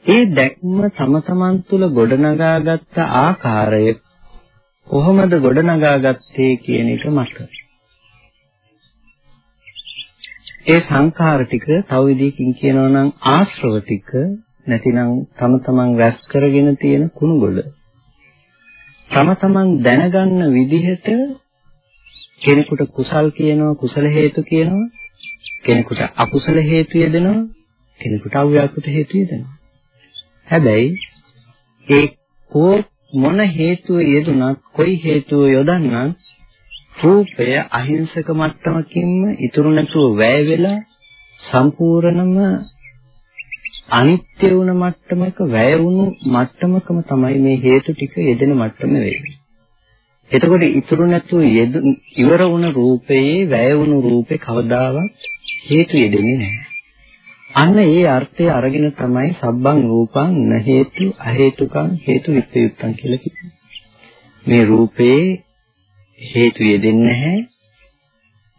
ඒ දැක්ම තම තමන් තුළ ගොඩනගාගත්ත ආකාරය කොහොමද ගොඩනගාගත්තේ කියන එක මත. ඒ සංඛාර ටික තව විදිහකින් කියනවා නම් ආශ්‍රව ටික නැතිනම් තම තමන් රැස් කරගෙන තියෙන කුණුගොඩ. තම තමන් දැනගන්න විදිහට කෙනෙකුට කුසල් කියනවා කුසල හේතු කියනවා කෙනෙකුට අකුසල හේතු යෙදෙනවා කෙනෙකුට අව්‍යාකෘත හේතු යෙදෙනවා හැබැයි ඒ කෝ මොන හේතුව යෙදුනත් කොයි හේතුව යොදන්නත් රූපය අහිංසක මට්ටමකින්ම ඉතුරු නැතුව වැය වෙලා සම්පූර්ණම අනිත්‍ය වුණ මට්ටමක වැය වුණු මට්ටමකම තමයි මේ හේතු ටික යෙදෙන මට්ටම වෙන්නේ. එතකොට ඉතුරු නැතුව ඉවර වුණ රූපයේ වැය වුණු රූපේ කවදාවත් හේතු යෙදෙන්නේ නැහැ. අන්න ඒ අර්ථය අරගෙන තමයි සබ්බං රූපං න හේතු අ හේතුකං හේතු විප්‍රයුක්තං කියලා කිව්වේ. මේ රූපේ හේතු යෙදෙන්නේ නැහැ.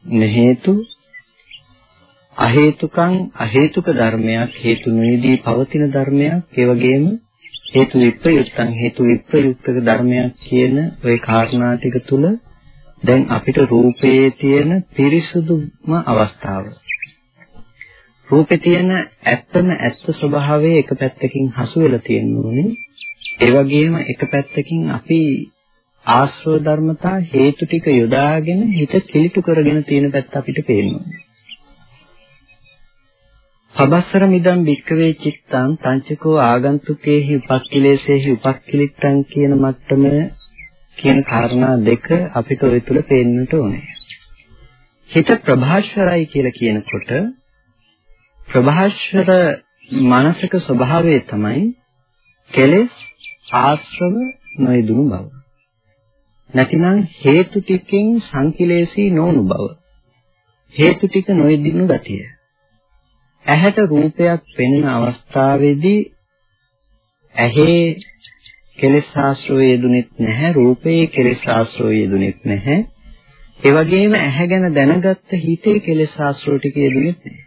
න හේතු අ හේතුකං අ හේතුක ධර්මයක් හේතු නොවේදී පවතින ධර්මයක් ඒ වගේම හේතු විප්‍රයුක්තං හේතු විප්‍රයුක්තක ධර්මයක් කියන ওই කාරණා ටික තුල දැන් අපිට රූපයේ තියෙන පිරිසුදුම අවස්ථාව රූපේ තියෙන ඇත්තම ඇත්ත ස්වභාවය එක පැත්තකින් හසු වෙලා තියෙනුනේ ඒ වගේම එක පැත්තකින් අපි ආශ්‍රව ධර්මතා හේතු ටික යොදාගෙන හිත කිලිටු කරගෙන තියෙන පැත්ත අපිට පේනවා. පබස්සර මිදම් වික්කවේ චිත්තං පංචකෝ ආගන්තුකේහි උපක්ඛිලේසේහි උපක්ඛිලිට්ඨං කියන මට්ටම කියන කාරණා දෙක අපිට ඔය තුල පේන්නට ඕනේ. හිත ප්‍රභාෂරයි කියලා කියනකොට ප්‍රභාෂර මානසික ස්වභාවය තමයි කෙලෙස් ආශ්‍රව නොයදුණු බව. නැතිනම් හේතු ටිකෙන් සංකිලේශී නොවුණු බව. හේතු ටික නොයදිනු ගතිය. ඇහැට රූපයක් පෙනෙන අවස්ථාවේදී ඇහි කෙලෙස් ආශ්‍රය යෙදුනෙත් නැහැ රූපේ කෙලෙස් ආශ්‍රය යෙදුනෙත් නැහැ ඒ වගේම ඇහැ ගැන දැනගත්ත හිතේ කෙලෙස් ආශ්‍රය ටික යෙදුනෙත් නැහැ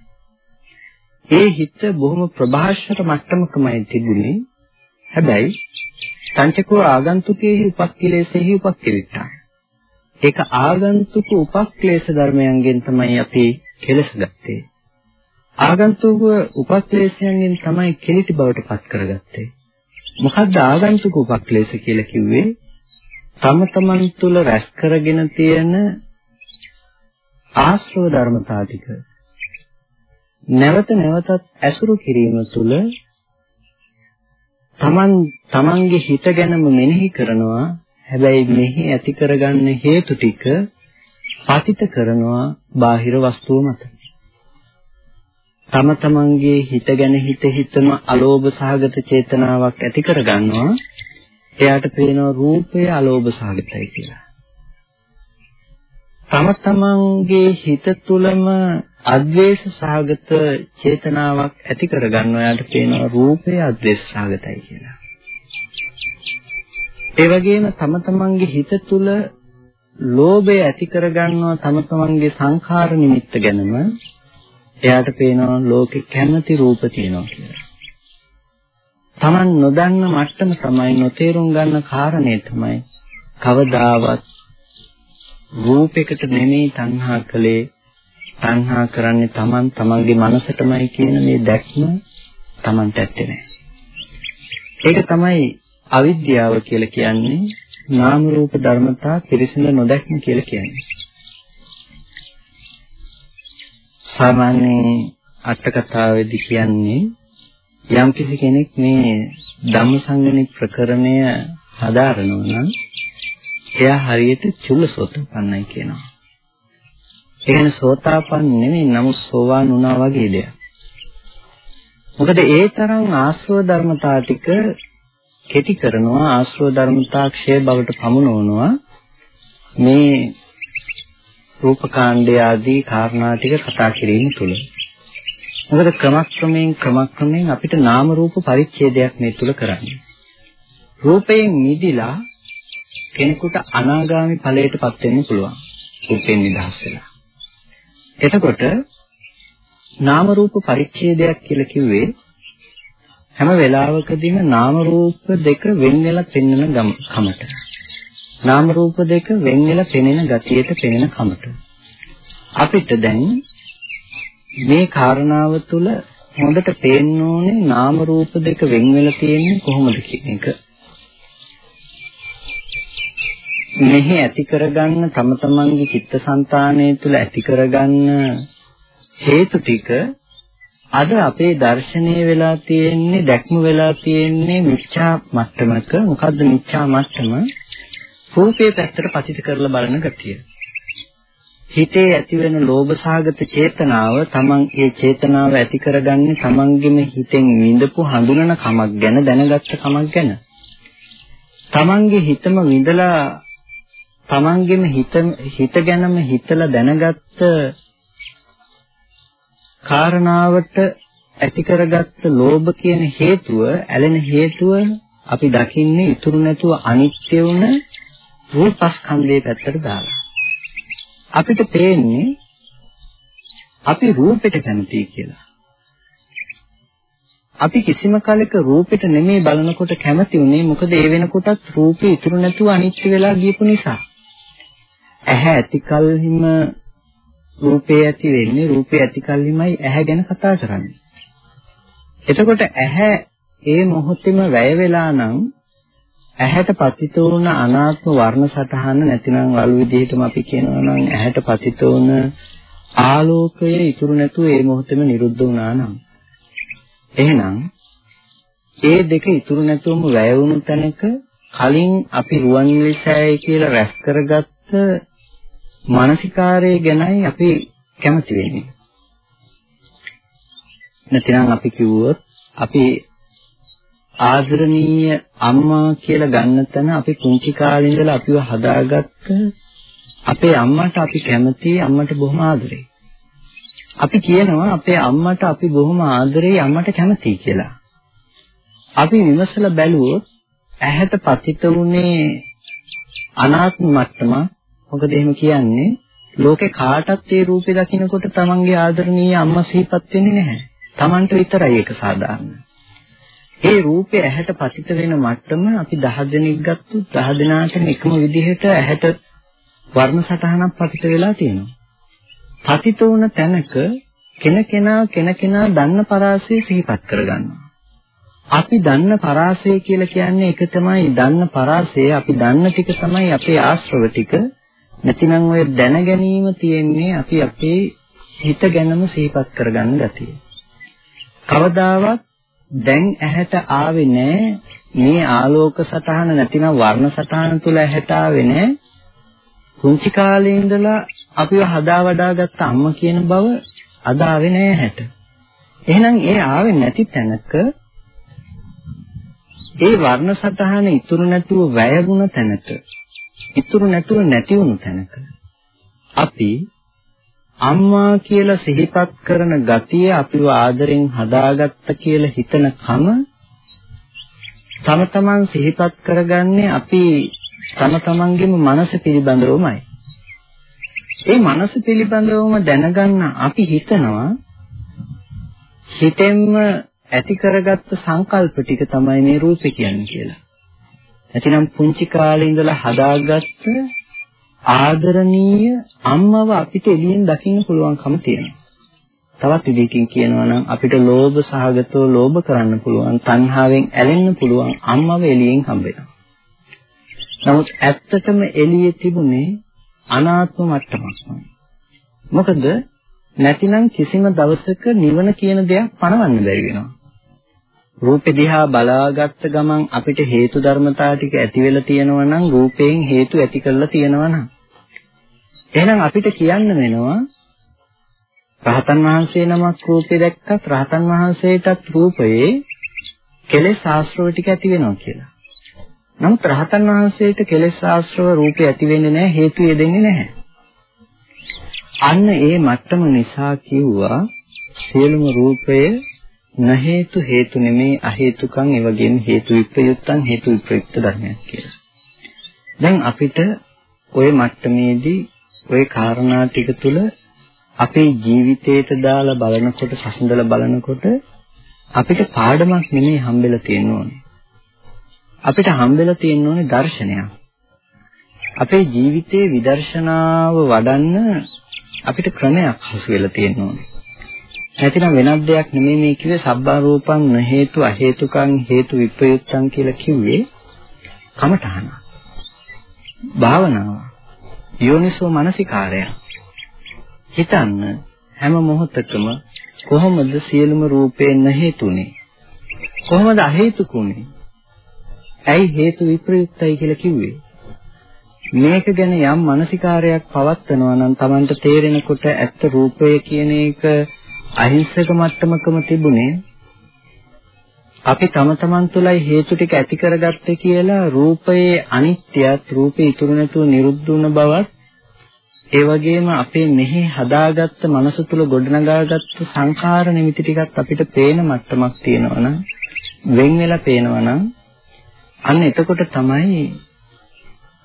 ඒ හිත බොහොම ප්‍රභාෂර මට්ටමකමයි තිබුණේ. හැබැයි සංචකෝ ආගන්තුකේහි උපක්ඛිලේසෙහි උපක්ඛිලිට්ඨා. ඒක ආගන්තුක උපක්ඛිලේශ ධර්මයන්ගෙන් තමයි අපි කෙලස් ගත්තේ. ආගන්තුක උපක්ඛිලේශයන්ගෙන් තමයි කෙලිටි බවට පත් කරගත්තේ. මොකද්ද ආගන්තුක උපක්ඛිලේශ කියලා කිව්වේ? තම තමන් තුළ රැස් කරගෙන තියෙන ආශ්‍රව ධර්මතා ටික නැවත නැවතත් ඇසුරු කිරීම තුළ තමන් තමන්ගේ හිත ගැනම මෙනෙහි කරනවා. හැබැයි මෙහි ඇති කරගන්න හේතු ටික පතිත කරනවා බාහිර වස්තුව මත. තම තමන්ගේ හිත ගැන හිත හිතම අලෝභ සහගත චේතනාවක් ඇති කරගන්නවා. එයාට පේනවා රූපය අලෝභ සහගතයි කියලා. තම තමන්ගේ හිත තුළම අද්වේෂ සහගත චේතනාවක් ඇති කරගන්න ඔයාලට පේනවා රූපය අද්වේෂ සහගතයි කියලා. ඒ වගේම තම තමන්ගේ හිත තුළ ලෝභය ඇති කරගන්නවා තම තමන්ගේ සංඛාර නිමිත්ත ගැනම එයාට පේනවා ලෝකේ කැමැති රූප තියෙනවා කියලා. Taman නොදන්න මට්ටම තමයි නොතේරුම් ගන්න කාරණේ තමයි කවදාවත් රූපයකට නෙමෙයි තණ්හා කළේ තණ්හා කරන්නේ Taman Tamanගේ මනසටමයි කියන මේ දැක්ම Tamanට ඇත්තේ නැහැ. ඒක තමයි අවිද්‍යාව කියලා කියන්නේ නාම රූප ධර්මතා පිරිසිඳ නොදැක්ම කියලා කියන්නේ. සාමාන්‍ය අටකතාවේදී කියන්නේ යම්කිසි කෙනෙක් මේ ධම්මසංගණි ප්‍රකරණය හදාරනවා නම් එයා හරියට චුල්ලසෝතපන්නයි කියනවා. ඒ කියන්නේ සෝතාපන්න නෙමෙයි නමුත් සෝවාන් වුණා වගේ දෙයක්. මොකද ඒ තරම් ආශ්‍රව ධර්මතා ටික කෙටි කරනවා ආශ්‍රව ධර්මතා ක්ෂය බවට පමුණවනවා මේ රූපකාණ්ඩය ආදී කාරණා ටික කතා කිරීම තුළ. මොකද ක්‍රමක්‍රමයෙන් ක්‍රමක්‍රමයෙන් අපිට නාම රූප පරිච්ඡේදයක් මේ තුල කරන්නේ. රූපයෙන් නිදිලා කෙනෙකුට අනාගාමි ඵලයටපත් වෙන්න පුළුවන්. රූපයෙන් නිදහස් වෙලා. එතකොට නාම රූප පරිච්ඡේදයක් කියලා කිව්වේ හැම වෙලාවකදීම නාම රූප දෙක වෙන් වෙලා පෙන්වන කමට. නාම රූප දෙක වෙන් වෙලා පෙනෙන ගතියට පෙනෙන කමට. අපිට දැන් මේ කාරණාව තුළ හොඳට පේන්න ඕනේ නාම රූප දෙක වෙන් වෙලා තියෙන්නේ කොහොමද කියන එක. මෙහි ඇති කරගන්න තම තමන්ගේ චිත්තසංතානය තුළ ඇති කරගන්න හේතු ටික අද අපේ දර්ශනීය වෙලා තියෙන්නේ දැක්ම වෙලා තියෙන්නේ මිච්ඡා මට්ටමක. මොකද්ද මිච්ඡා මට්ටම? රූපේ පැත්තට පතිත කරලා බලන ගතිය. හිතේ ඇතිවෙන ලෝභ සහගත චේතනාව තමන් ඒ චේතනාව ඇති කරගන්නේ තමන්ගෙම හිතෙන් විඳපු හඳුනන කමක් ගැන දැනගත්ත කමක් ගැන. තමන්ගේ හිතම විඳලා තමන්ගෙම හිත හිත ගැනම හිතලා දැනගත්ත කාරණාවට ඇති කරගත්ත ලෝභ කියන හේතුව ඇලෙන හේතුව අපි දකින්නේ ඉතුරු නැතුව අනිත්‍ය වුණ රූපස්කන්ධයේ පැත්තට දාලා. අපිට පේන්නේ අපි රූපෙට කැමතියි කියලා. අපි කිසිම කලක රූපෙට නෙමෙයි බලනකොට කැමති උනේ මොකද ඒ වෙනකොටත් රූපේ ඉතුරු නැතුව අනිත්‍ය වෙලා ගියපු නිසා. ඇහැ ඇතිකල්හිම රූපේ ඇති වෙන්නේ රූපේ ඇතිකල්හිමයි ඇහැ ගැන කතා කරන්නේ. එතකොට ඇහැ ඒ මොහොතේම වැය වෙලා නම් ඇහැට පතිත වුණ අනාත්ම වර්ණ සටහන නැතිනම් වලු විදිහටම අපි කියනවා නම් ඇහැට පතිත වුණ ආලෝකය ඉතුරු නැතුව ඒ මොහොතේම නිරුද්ධ වුණා නම් එහෙනම් ඒ දෙක ඉතුරු නැතුවම වැය වුණු තැනක කලින් අපි රුවන්වැලිසෑය කියලා රැස් කරගත්ත මානසිකාරය ගැනයි අපි කැමති වෙන්නේ. නැතිනම් අපි කිව්වොත් අපි ආදරණීය අම්මා කියලා ගන්න තැන අපි පුංචි කාලේ ඉඳලා අපිව හදාගත්ත අපේ අම්මට අපි කැමති අම්මට බොහොම ආදරේ. අපි කියනවා අපේ අම්මට අපි බොහොම ආදරේ අම්මට කැමතියි කියලා. අපි විමසලා බැලුවොත් ඇහැට පතිත වුණේ අනාත්ම මට්ටම. මොකද එහෙම කියන්නේ ලෝකේ කාටත් ඒ රූපේ දකිනකොට තමන්ගේ ආදරණීය අම්මා සිහිපත් වෙන්නේ නැහැ. තමන්ට විතරයි ඒක සාධාරණ. ඒ රූපේ ඇහැට පතිත වෙන මට්ටම අපි 10 දෙනෙක් ගත්තොත් 10 දෙනාටම එකම විදිහට ඇහැට වර්ණ සටහනක් පතිත වෙලා තියෙනවා. පතිත වුණ තැනක කෙනකෙනා කෙනකෙනා දන්න පරාසය සිහිපත් කරගන්නවා. අපි දන්න පරාසය කියලා කියන්නේ ඒක තමයි දන්න පරාසය අපි දන්න ටික තමයි අපේ ආශ්‍රව ටික නැතිනම් ඔය දැන ගැනීම තියෙන්නේ අපි අපේ හිත ගැනම සිහිපත් කරගන්න ගතිය. කවදාවත් දැන් ඇහැට ආවේ නෑ මේ ආලෝක සටහන නැතිනම් වර්ණ සටහන තුල ඇහැට ආවේ නෑ කුංචි කාලේ ඉඳලා අපිව හදා වඩාගත්ත අම්මා කියන බව අද ආවේ නෑ ඇහැට එහෙනම් ඒ ආවේ නැති තැනක ඒ වර්ණ සටහන ඉතුරු නැතුව වැයගුණ තැනක ඉතුරු නැතුව නැති වුණු තැනක අපි අම්මා කියලා සිහිපත් කරන ගතිය අපිව ආදරෙන් හදාගත්ත කියලා හිතන කම තම තමන් සිහිපත් කරගන්නේ අපි තම තමන්ගේම මනස පිළිබඳවමයි. ඒ මනස පිළිබඳවම දැනගන්න අපි හිතනවා හිතෙන්ම ඇති කරගත්ත සංකල්ප ටික තමයි මේ රූපේ කියන්නේ කියලා. නැතිනම් පුංචි කාලේ ඉඳලා හදාගත්ත ආදරණීය අම්මව අපිට එළියෙන් දකින්න පුළුවන්කම තියෙනවා. තවත් විදිහකින් කියනවා නම් අපිට ලෝභ සහගතව ලෝභ කරන්න පුළුවන්, තණ්හාවෙන් ඇලෙන්න පුළුවන් අම්මව එළියෙන් හම්බෙනවා. නමුත් ඇත්තටම එළියේ තිබුණේ අනාත්ම මට්ටමක්මයි. මොකද නැතිනම් කිසිම දවසක නිවන කියන දෙයක් පණවන්න බැරි වෙනවා. රූපෙ දිහා බලාගත්ත ගමන් අපිට හේතු ධර්මතා ටික ඇති වෙලා තියෙනවා නම් රූපයෙන් හේතු ඇති කරලා තියෙනවා නම් එහෙනම් අපිට කියන්න වෙනවා රහතන් වහන්සේ නමක් රූපේ දැක්කත් රහතන් වහන්සේටත් රූපයේ කෙලෙස් ආශ්‍රව ටික ඇති වෙනවා කියලා. නමුත් රහතන් වහන්සේට කෙලෙස් ආශ්‍රව රූපේ ඇති වෙන්නේ නැහැ හේතු යෙදෙන්නේ නැහැ. අන්න ඒ මට්ටම නිසා කිව්වා සියලුම රූපය න හේතු හේතු නෙමේ අ හේතුකම් ඒ වගේම හේතු විප්‍රයුක්තං හේතු විප්‍රයුක්ත ධර්මයක් කියලා. දැන් අපිට ওই මට්ටමේදී ওই කාරණා ටික තුල අපේ ජීවිතේට දාලා බලනකොට සසඳලා බලනකොට අපිට පාඩමක් නෙමෙයි හම්බෙලා තියෙන්න ඕනේ. අපිට හම්බෙලා තියෙන්න ඕනේ දර්ශනයක්. අපේ ජීවිතයේ විදර්ශනාව වඩන්න අපිට ක්‍රමයක් හසු වෙලා තියෙන්න ඕනේ. නැතිනම් වෙනත් දෙයක් නෙමෙයි මේ කිව්වේ සබ්බා රූපං න හේතු අ හේතුකං හේතු විප්‍රයුක්තං කියලා කිව්වේ කමඨහන. භාවනාව. යෝනිසෝ මනසිකාරය. හිතන්න හැම මොහොතකම කොහොමද සියලුම රූපේ න හේතුනේ? කොහොමද අ හේතුකුනේ? ඇයි හේතු විප්‍රයුක්තයි කියලා කිව්වේ? මේක ගැන යම් මානසිකාරයක් පවත්නවා නම් Tamanට තේරෙනකොට ඇත්ත රූපය කියන එක අහිංසක මට්ටමකම තිබුණේ අපි තම තමන් තුළයි හේතු ටික ඇති කරගත්තේ කියලා රූපයේ අනිත්‍යත් රූපේ ඉතුරු නැතුව නිරුද්ධ වුණ බවත් ඒ වගේම අපේ මෙහි හදාගත්ත මනස තුල ගොඩනගාගත්ත සංඛාර නිමිති ටිකත් අපිට පේන මට්ටමක් තියෙනවනම් වෙන් වෙලා පේනවනම් අන්න එතකොට තමයි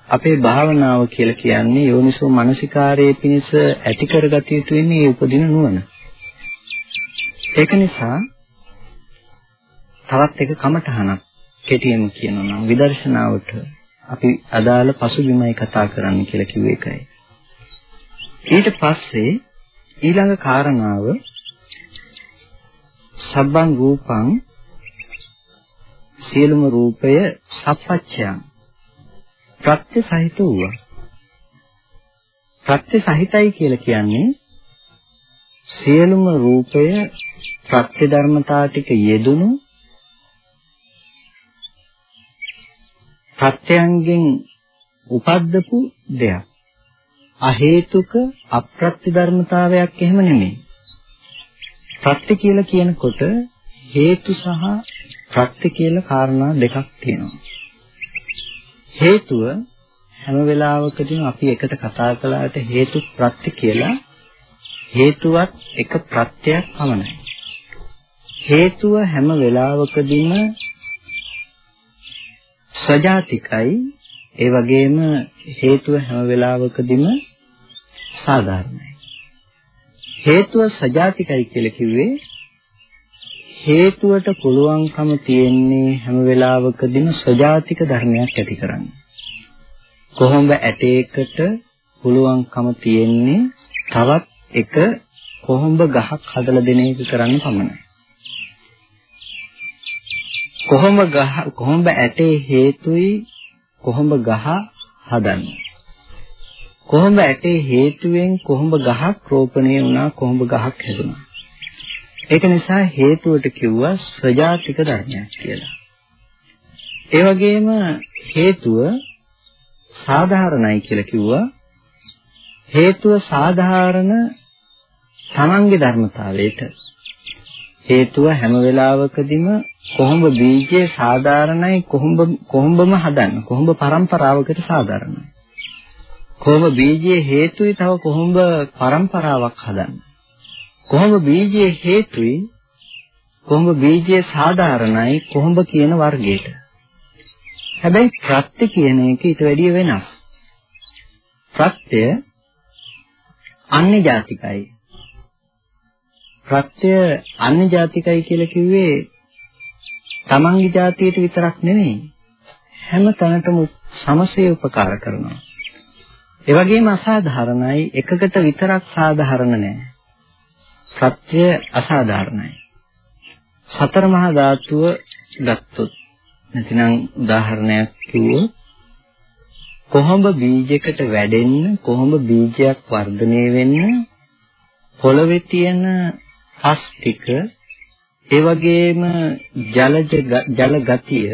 අපේ භාවනාව කියලා කියන්නේ යෝනිසෝ මනසිකාරයේ පිණිස ඇති කරගත යුතු වෙන්නේ ඒ උපදින නුවණ. ඒක නිසා තවත් එක කමඨහනක් කෙටියෙන් කියනවා නම් විදර්ශනාවට අපි අදාළ පසුබිමයි කතා කරන්න කියලා කිව්ව එකයි. ඊට පස්සේ ඊළඟ කාරණාව සබ්බං රූපං සියලුම රූපය සප්පච්චයන් ප්‍රත්‍ය සහිත වූවා. ප්‍රත්‍ය සහිතයි කියලා කියන්නේ සියලුම රූපය ප්‍රත්‍ය ධර්මතා ටික යෙදුණු ප්‍රත්‍යයන්ගෙන් උපද්දපු දෙයක්. අහේතුක අප්‍රත්‍ය ධර්මතාවයක් එහෙම නෙමෙයි. ප්‍රත්‍ය කියලා කියනකොට හේතු සහ ප්‍රත්‍ය කියලා කාරණා දෙකක් තියෙනවා. හේතුව හැම වෙලාවකදීම අපි එකට කතා කළාට හේතු ප්‍රත්‍ය කියලා හේතුවත් එක ප්‍රත්‍යක් පමණයි. හේතුව හැම වෙලාවකදීම සජාතිකයි ඒ වගේම හේතුව හැම වෙලාවකදීම සාධාරණයි. හේතුව සජාතිකයි කියලා කිව්වේ හේතුවට පුළුවන්කම තියෙන්නේ හැම වෙලාවකදීම සජාතික ධර්මයක් ඇති කරන්න. කොහොඹ ඇටයකට පුළුවන්කම තියෙන්නේ තවත් එක කොහොඹ ගහක් හදලා දෙන එක කරන්න පමණයි. කොහොඹ ගහ කොහොඹ ඇටේ හේතුයි කොහොඹ ගහ හදන්නේ. කොහොඹ ඇටේ හේතුවෙන් කොහොඹ ගහක් රෝපණය වුණා කොහොඹ ගහක් හැදුනා. ඒක නිසා හේතුවට කිව්වා ස්වජාතික ධර්මයක් කියලා. ඒ වගේම හේතුව සාධාරණයි කියලා කිව්වා. හේතුව සාධාරණ තමන්ගේ ධර්මතාවයට හේතුව හැම වෙලාවකදීම කොහොඹ බීජය සාධාරණයි කොහොඹ කොහොඹම හදන්න කොහොඹ પરම්පරාවකට සාධාරණයි. කොහොඹ බීජයේ හේතුයි තව කොහොඹ પરම්පරාවක් හදන්න. කොහොඹ බීජයේ හේතුයි කොහොඹ බීජයේ සාධාරණයි කොහොඹ කියන වර්ගයට. හැබැයි ප්‍රත්‍ය කියන එක ඊට වැඩිය වෙනස්. ප්‍රත්‍ය අන්‍ය જાතිකයි ප්‍රත්‍ය අන්‍ය ජාතිකයි කියලා කිව්වේ තමන්ගේ ජාතියට විතරක් නෙමෙයි හැම තැනටම සමසේ උපකාර කරනවා. ඒ වගේම අසාධාරණයි එකකට විතරක් සාධාරණ නෑ. සත්‍ය අසාධාරණයි. සතර මහා ධාතුව ගත්තොත් නැතිනම් උදාහරණයක් කිව්වොත් කොහොඹ බීජයකට වැඩෙන්න කොහොඹ බීජයක් වර්ධනය වෙන්න පොළවේ තියෙන පස් ටික ඒ වගේම ජලජ ජල ගතිය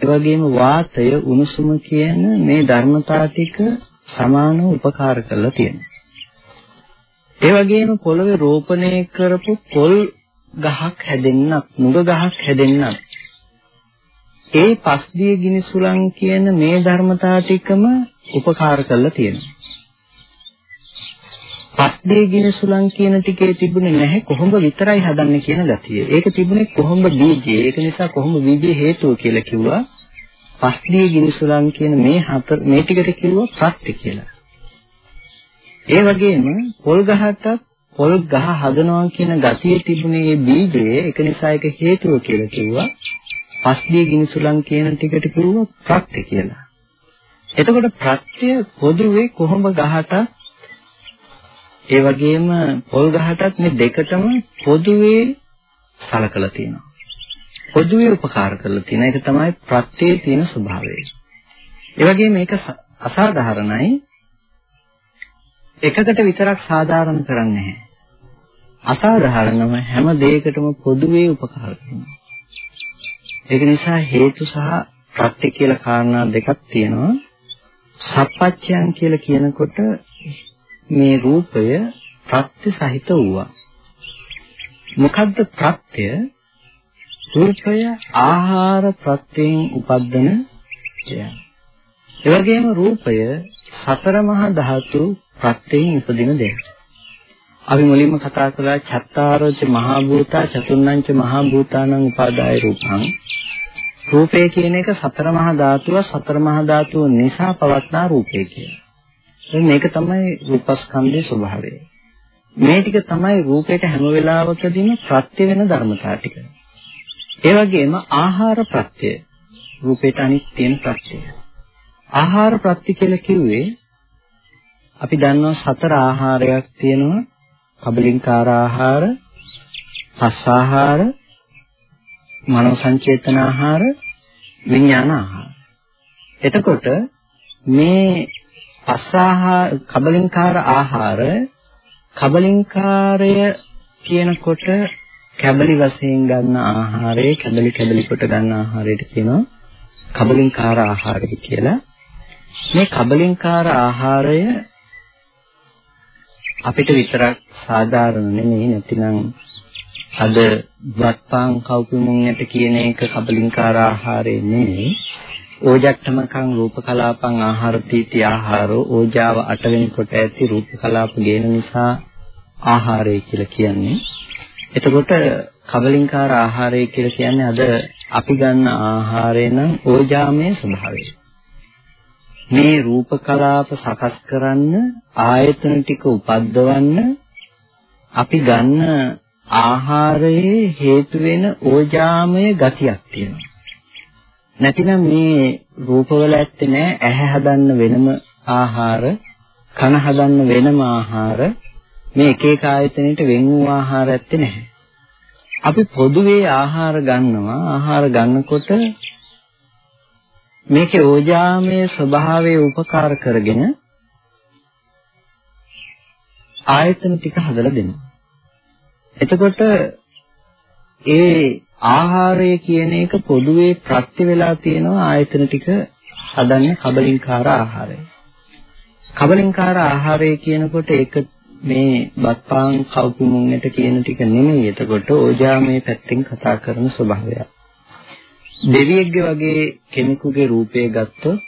ඒ වගේම වාතය උණුසුම කියන මේ ධර්මතා ටික සමානව උපකාර කරලා තියෙනවා. ඒ වගේම පොළවේ රෝපණය කරපු පොල් ගහක් හැදෙන්නත් මුග ගහක් හැදෙන්නත් ඒ පස්දිය ගිනිසුලන් කියන මේ ධර්මතා ටිකම උපකාර කරලා තියෙනවා. පස්දේ ගිනසුලන් කියන ටිකේ තිබුණේ නැහැ කොහොඹ විතරයි හදන්නේ කියන ගතිය. ඒක තිබුණේ කොහොඹ බීජය. ඒක නිසා කොහොඹ බීජය හේතුව කියලා කිව්වා. පස්දේ ගිනසුලන් කියන මේ හතර මේ ටිකට කිව්වා ප්‍රත්‍ය කියලා. ඒ වගේම පොල් ගහටත් පොල් ගහ හදනවා කියන ගතිය තිබුණේ මේ බීජය. ඒක නිසා ඒක හේතුව කියලා කිව්වා. පස්දේ ගිනසුලන් කියන ටිකට කිව්වා ප්‍රත්‍ය කියලා. එතකොට ප්‍රත්‍ය පොදුවේ කොහොඹ ගහට ඒ වගේම පොල් ගහටත් මේ දෙකටම පොදුවේ සලකලා තියෙනවා. පොදුවේ උපකාර කරලා තියෙන එක තමයි ප්‍රත්‍යයේ තියෙන ස්වභාවය. ඒ වගේම මේක අසාධාරණයි. එකකට විතරක් සාධාරණ කරන්නේ නැහැ. අසාධාරණම හැම දෙයකටම පොදුවේ උපකාර කරනවා. ඒක නිසා හේතු සහ ප්‍රත්‍ය කියලා කාරණා දෙකක් තියෙනවා. සප්පච්චයන් කියලා කියනකොට මේ රූපය ප්‍රත්‍ය සහිත වූවා. මොකද්ද ප්‍රත්‍ය? රූපය ආහාර ප්‍රත්‍යයෙන් උපදින දෙයක්. ඒ වගේම රූපය සතර මහා ධාතු ප්‍රත්‍යයෙන් උපදින දෙයක්. අපි මුලින්ම කතා කළා චත්තාරෝච මහා භූතා චතුර්ණංච මහා භූතානං උපාදාය රූපං. රූපය කියන එක සතර මහා ධාතුව සතර මහා ධාතුව නිසා පවත්නා රූපය කියලා. මේක තමයි රූපස්කන්ධයේ ස්වභාවය. මේ ටික තමයි රූපයට හැම වෙලාවකදීම ප්‍රත්‍ය වෙන ධර්මතා ටික. ඒ වගේම ආහාර ප්‍රත්‍ය රූපයට අනිත් තියෙන ප්‍රත්‍යය. ආහාර ප්‍රත්‍ය කියලා කිව්වේ අපි දන්නවා සතර ආහාරයක් තියෙනවා කබලින්කාර ආහාර, පස් ආහාර, මනෝ සංචේතන ආහාර, විඥාන ආහාර. එතකොට මේ පස් ආහාර කබලින්කාර ආහාර කබලින්කාරය කියනකොට කැබලි වශයෙන් ගන්න ආහාරය කැබලි කැබලි කොට ගන්න ආහාරයට කියනවා කබලින්කාර ආහාරය කියලා. මේ කබලින්කාර ආහාරය අපිට විතරක් සාධාරණ නෙමෙයි නැතිනම් අද වත්පාන් කව්පිමුන්යට කියන එක කබලින්කාර ආහාරය නෙමෙයි ඕජට්ටමකං රූපකලාපං ආහාර තීති ආහාරෝ ඕජාව අටවෙනි කොට ඇති රූපකලාප ගේන නිසා ආහාරය කියලා කියන්නේ එතකොට කබලින්කාර ආහාරය කියලා කියන්නේ අද අපි ගන්න ආහාරය නම් ඕජාමය ස්වභාවය මේ රූප කලාප සකස් කරන්න ආයතන ටික උපද්දවන්න අපි ගන්න ආහාරයේ හේතු වෙන ඕජාමය ගතියක් තියෙනවා. නැතිනම් මේ රූපවල ඇත්තේ නෑ ඇහැ හදන්න වෙනම ආහාර, කන හදන්න වෙනම ආහාර, මේ එක එක ආයතනෙට වෙන් වූ ආහාර ඇත්තේ නැහැ. අපි පොදුවේ ආහාර ගන්නවා. ආහාර ගන්නකොට මේකේ ඕජාමය ස්වභාවය උපකාර කරගෙන ආයතන ටික හදලා දෙනවා. එතකොට ඒ ආහාරය කියන එක පොදුවේ ප්‍රත්‍ය වෙලා තියෙනවා ආයතන ටික හදන්නේ කබලින්කාර ආහාරය. කබලින්කාර ආහාරය කියනකොට ඒක මේ බත්පාන් කව්පුමුන්නට කියන ටික නෙමෙයි. එතකොට ඕජාමය පැත්තෙන් කතා කරන ස්වභාවයක්. දෙවියෙක්ගේ වගේ කෙනෙකුගේ රූපය ගත්තොත්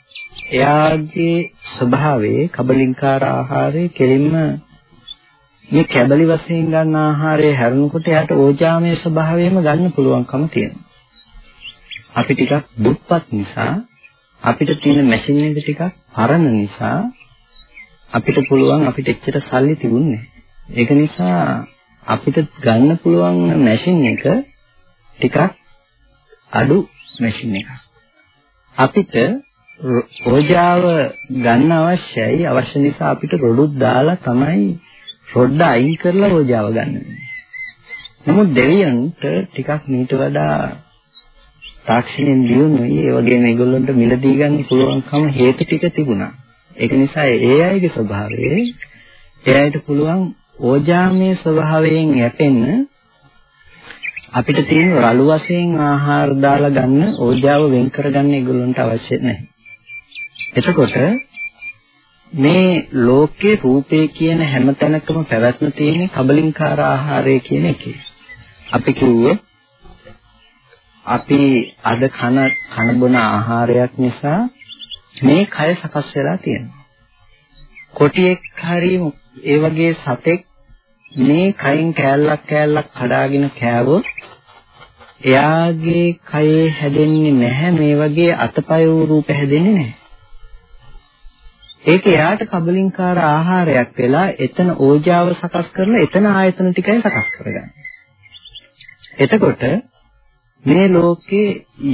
එයාගේ ස්වභාවයේ කබලින්කාර ආහාරයේ කෙලින්ම මේ කැබලි වශයෙන් ගන්න ආහාරය හැරෙනකොට එයාට ඕජාමය ස්වභාවයම ගන්න පුළුවන්කම තියෙනවා. අපි ටිකක් දුප්පත් නිසා අපිට තියෙන මැෂින් එක ටිකක් පරණ නිසා අපිට පුළුවන් අපිට එච්චර සල්ලි තිබුණේ ඒක නිසා අපිට ගන්න පුළුවන් මැෂින් එක ටිකක් අඩු මැෂින් එකක්. අපිට ඕජාව ගන්න අවශ්‍යයි. අවශ්‍ය නිසා අපිට රොඩුත් දාලා තමයි රොඩ්ඩ අයින් කරලා ඕජාව ගන්න නමුත් දෙවියන්ට ටිකක් මීට වඩා තාක්ෂණයෙන් දියුණුයි. ඒ වගේම මේගොල්ලන්ට මිලදී ගන්න පුළුවන්කම හේතු ටික තිබුණා. ඒක නිසා ඒ අයගේ ස්වභාවය ඒ අයට පුළුවන් ඕජාමය ස්වභාවයෙන් යැපෙන්න අපිට තියෙන රළු වශයෙන් ආහාර දාලා ගන්න ඕජාව වෙන් කරගන්න ඒගොල්ලන්ට අවශ්‍ය නැහැ. එතකොට මේ ලෝකේ රූපේ කියන හැම තැනකම පැවැත්ම තියෙන කබලින්කාර ආහාරය කියන එකේ. අපි කිව්වේ අපි අද කන කන බොන ආහාරයක් නිසා මේ කය සකස් වෙලා තියෙනවා. කොටියෙක් හරි ඒ වගේ සතෙක් මේ කයින් කෑල්ලක් කෑල්ලක් කඩාගෙන කෑවොත් එයාගේ කයේ හැදෙන්නේ නැහැ මේ වගේ අතපය වූ රූප හැදෙන්නේ නැහැ. ඒක එයාට කබලින්කාර ආහාරයක් වෙලා එතන ඕජාව සකස් කරලා එතන ආයතන ටිකයි සකස් කරගන්නේ. එතකොට මේ ලෝකේ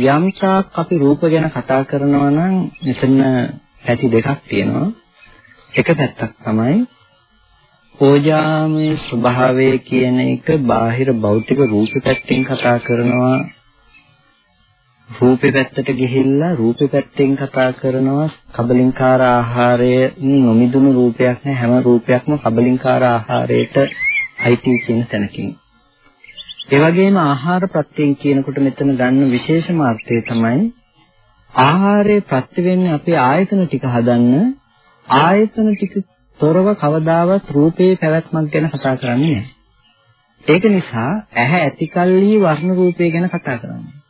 යම් තාක් අපි රූප ගැන කතා කරනවා නම් මෙතන පැති දෙකක් තියෙනවා. එක පැත්තක් තමයි ඕජාමය ස්වභාවය කියන එක බාහිර භෞතික රූප පැත්තෙන් කතා කරනවා රූපේ පැත්තට ගිහිල්ලා රූපේ පැත්තෙන් කතා කරනවා කබලින්කාර ආහාරය නොමිදුණු රූපයක් නෑ හැම රූපයක්ම කබලින්කාර ආහාරයට අයිති කියන තැනකින් ඒ වගේම ආහාර ප්‍රත්‍යයෙන් කියනකොට මෙතන ගන්න විශේෂම අර්ථය තමයි ආහාරයේ ප්‍රත්‍ය වෙන්නේ අපේ ආයතන ටික හදන්න ආයතන ටික තොරව කවදාවත් රූපේ පැවැත්මක් ගැන කතා කරන්නේ නැහැ. ඒක නිසා ඇහැ ඇතිකල්ලි වර්ණ රූපේ ගැන කතා කරන්නේ.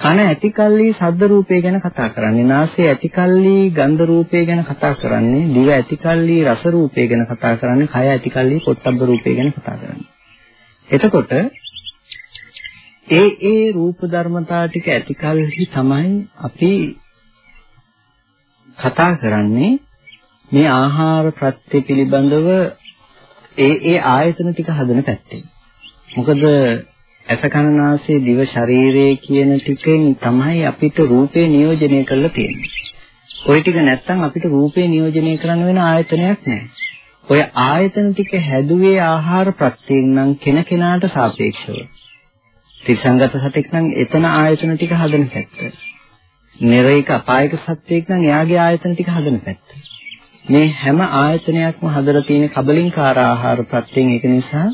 කන ඇතිකල්ලි ශබ්ද රූපේ ගැන කතා කරන්නේ. නාසය ඇතිකල්ලි ගන්ධ රූපේ ගැන කතා කරන්නේ. දිව ඇතිකල්ලි රස රූපේ ගැන කතා කරන්නේ. කය ඇතිකල්ලි පොට්ටබ්බ රූපේ ගැන කතා කරන්නේ. එතකොට ඒ ඒ රූප ධර්මතා ටික ඇතිකල්හි තමයි අපි කතා කරන්නේ මේ ආහාර ප්‍රත්‍ය පිළිබඳව ඒ ඒ ආයතන ටික හදන පැත්තෙන්. මොකද ඇස කන නාසය දිව ශරීරය කියන ටිකෙන් තමයි අපිට රූපේ නියෝජනය කරලා තියෙන්නේ. ওই ටික නැත්තම් අපිට රූපේ නියෝජනය කරන්න වෙන ආයතනයක් නැහැ. ඔය ආයතන ටික හැදුවේ ආහාර ප්‍රත්‍යයෙන් නම් කෙනකෙනාට සාපේක්ෂව. ත්‍රිසංගත සතෙක් නම් එතන ආයතන ටික හදන පැත්ත. නිරේක අපායක සත්‍යයක් නම් එයාගේ ආයතන ටික හදන පැත්ත. මේ හැම ආයතනයක්ම හදලා තියෙන කබලින්කාර ආහාර ප්‍රත්‍යයෙන් ඒක නිසා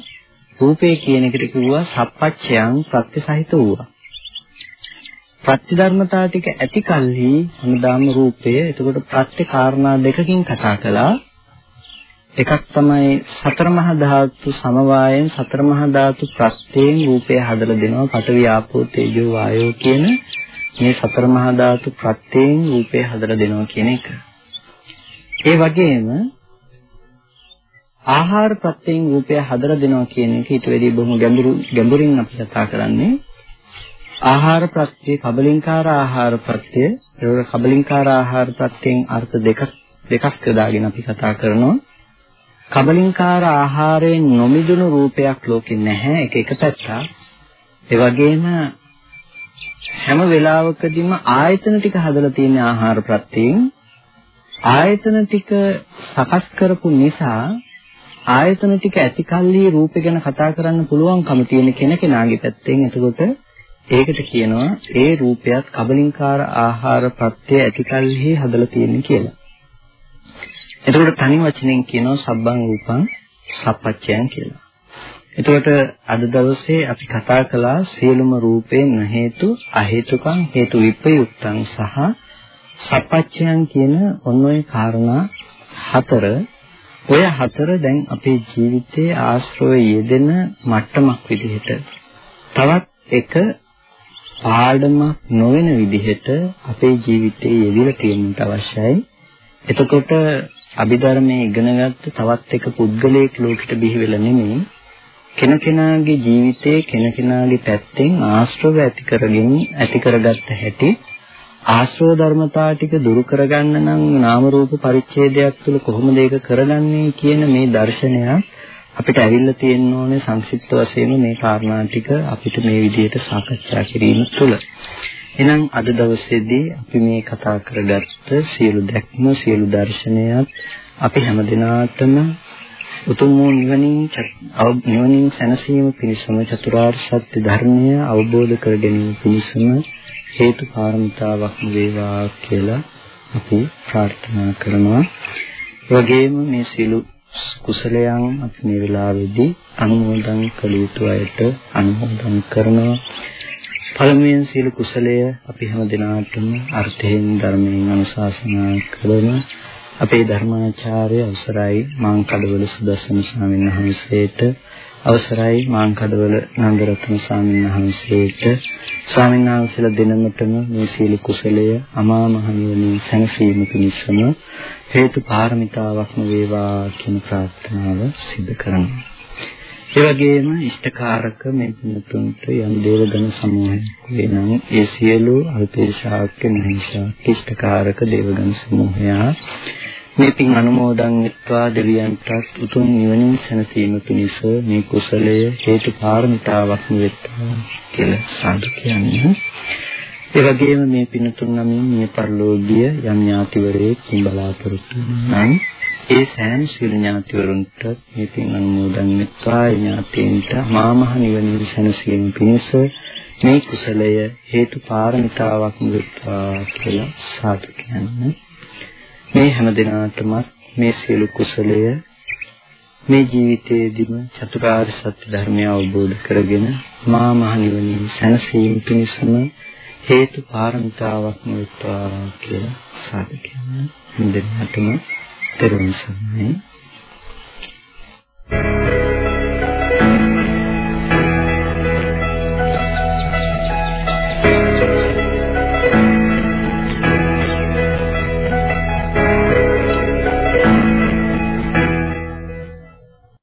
රූපේ කියන එකට කිව්වා සප්පච්චයන් ප්‍රත්‍යසහිත වූවා. ප්‍රතිධර්මතා ටික ඇති කල්හි හැමදාම රූපය එතකොට ප්‍රත්‍ය කාරණා දෙකකින් කතා කළා. එකක් තමයි සතර මහා ධාතු සමவாயෙන් සතර මහා ධාතු ප්‍රත්‍යයෙන් රූපය හදලා දෙනවා පඨවි ආපෝ තේජෝ වායෝ කියන මේ සතර මහා ධාතු ප්‍රත්‍යයෙන් රූපය හදලා දෙනවා කියන එක. ඒ වගේම ආහාර ප්‍රත්‍යයෙන් රූපය හදලා දෙනවා කියන එක ඊට වැඩි බොහොම ගැඹුරු ගැඹුරින් අපි කතා කරන්නේ. ආහාර ප්‍රත්‍ය කබලින්කාර ආහාර ප්‍රත්‍ය ඒක කබලින්කාර ආහාර ප්‍රත්‍යයෙන් අර්ථ දෙකක් දෙකක් යොදාගෙන අපි කතා කරනවා. කබලින්කාර ආහාරයෙන් නොමිදුණු රූපයක් ලෝකේ නැහැ ඒක එක පැත්තක්. ඒ වගේම හැම වෙලාවකදීම ආයතන ටික හදලා තියෙන ආහාර ප්‍රත්‍යයෙන් ආයතන ටික සකස් කරපු නිසා ආයතන ටික ඇතිකල්ලි රූපේ ගැන කතා කරන්න පුළුවන්කම තියෙන කෙනකෙනාගේ පැත්තෙන් එතකොට ඒකට කියනවා ඒ රූපයත් කබලින්කාර ආහාර ප්‍රත්‍ය ඇතිකල්හි හදලා තියෙන්නේ කියලා. එතකොට තනි වචනෙන් කියනවා සබ්බං රූපං සප්පච්චයන් කියලා. එතකොට අද දවසේ අපි කතා කළා සියලුම රූපේ නැහේතු අහේතුකං හේතු විප්‍රයුක්තං සහ සප්පච්චයන් කියන ඔන්න ඔය කාරණා හතර ඔය හතර දැන් අපේ ජීවිතයේ ආශ්‍රව යෙදෙන මට්ටමක් විදිහට තවත් එක පාඩමක් නොවන විදිහට අපේ ජීවිතයේ යෙදিলা තියෙන්නට අවශ්‍යයි. එතකොට අභිධර්මයේ ඉගෙනගත්ත තවත් එක පුද්ගලයෙක් ලෝකෙට බිහි වෙලා නෙමෙයි කෙනකෙනාගේ ජීවිතයේ කෙනකෙනාගේ පැත්තෙන් ආශ්‍රව ඇති කරගෙන ඇති කරගත්ත හැටි ආශ්‍රව ධර්මතා ටික දුරු කරගන්න නම් නාම රූප පරිච්ඡේදයක් තුළ කොහොමද ඒක කරගන්නේ කියන මේ දර්ශනය අපිට ඇවිල්ලා තියෙන්න ඕනේ සංක්ෂිප්ත වශයෙන් මේ කාරණා ටික අපිට මේ විදිහට සාකච්ඡා කිරීම තුළ. එහෙනම් අද දවසේදී අපි මේ කතා කරගත්ත සියලු දැක්ම සියලු දර්ශනයත් අපි හැමදිනාටම උතුම් වූ නිවනින් නිවනින් සැනසීම පිණිසම චතුරාර්ය සත්‍ය ධර්මය අවබෝධ කර ගැනීම පිණිසම හේතු කාරණතාවක් වේවා කියලා අපි ප්‍රාර්ථනා කරනවා. ඒ වගේම මේ සියලු කුසලයන් අපි මේ වෙලාවේදී අනුමෝදන් කළ යුතු අයට අනුමෝදන් කරනවා. පළමුවෙන් සියලු කුසලය අපි හැම දිනාටම අර්ථයෙන් ධර්මයෙන් අනුශාසනා කරන අපේ ධර්මාචාර්ය අවසරයි මාං කඩවල සුදස්සන ස්වාමීන් වහන්සේට අවසරයි මාංකඩවල නන්දරත්න ස්වාමීන් වහන්සේට ස්වාමීන් වහන්සේලා දෙනමතම මේ සීල කුසලය අමා මහ නිවනින් සැනසීම පිණිසම හේතු පාරමිතාවක්ම වේවා කියන ප්‍රාර්ථනාව සිදු කරනවා. ඒ වගේම ඉෂ්ඨකාරක මේ පින්තුන්ට යම් දේවගණ සමූහයක් වෙනම් ඒ සියලු අල්පේශාක්‍ය මහිෂාක්‍ය ඉෂ්ඨකාරක දේවගණ සමූහයා මේ පින් අනුමෝදන් වෙත්වා දෙවියන්ට උතුම් නිවනින් සැනසීම පිණිස මේ කුසලය හේතු පාරමිතාවක් වෙත්වා කියලා සාදු කියන්නේ. ඒ වගේම මේ පින්තුන් නමින් මේ පරිලෝකීය යම් ඥාතිවරයෙක් බලාපොරොත්තු නම් ඒ සෑම සියලු ඥාතිවරුන්ට මේ පින් අනුමෝදන් වෙත්වා ඥාතීන්ට මාමහ නිවනින් සැනසීම පිණිස මේ කුසලය හේතු පාරමිතාවක් වෙත්වා කියලා සාදු කියන්නේ. මේ හැම දිනාටම මේ සියලු කුසලය මේ ජීවිතයේදීම චතුරාර්ය සත්‍ය ධර්මය අවබෝධ කරගෙන මා මහ නිවනින් සැනසීම පිණිසම හේතු පාරමිතාවක්ම වෙත්වා කියලා සාදු කියනවා. දෙන්නටම තෙරුවන් සරණයි. Thank you.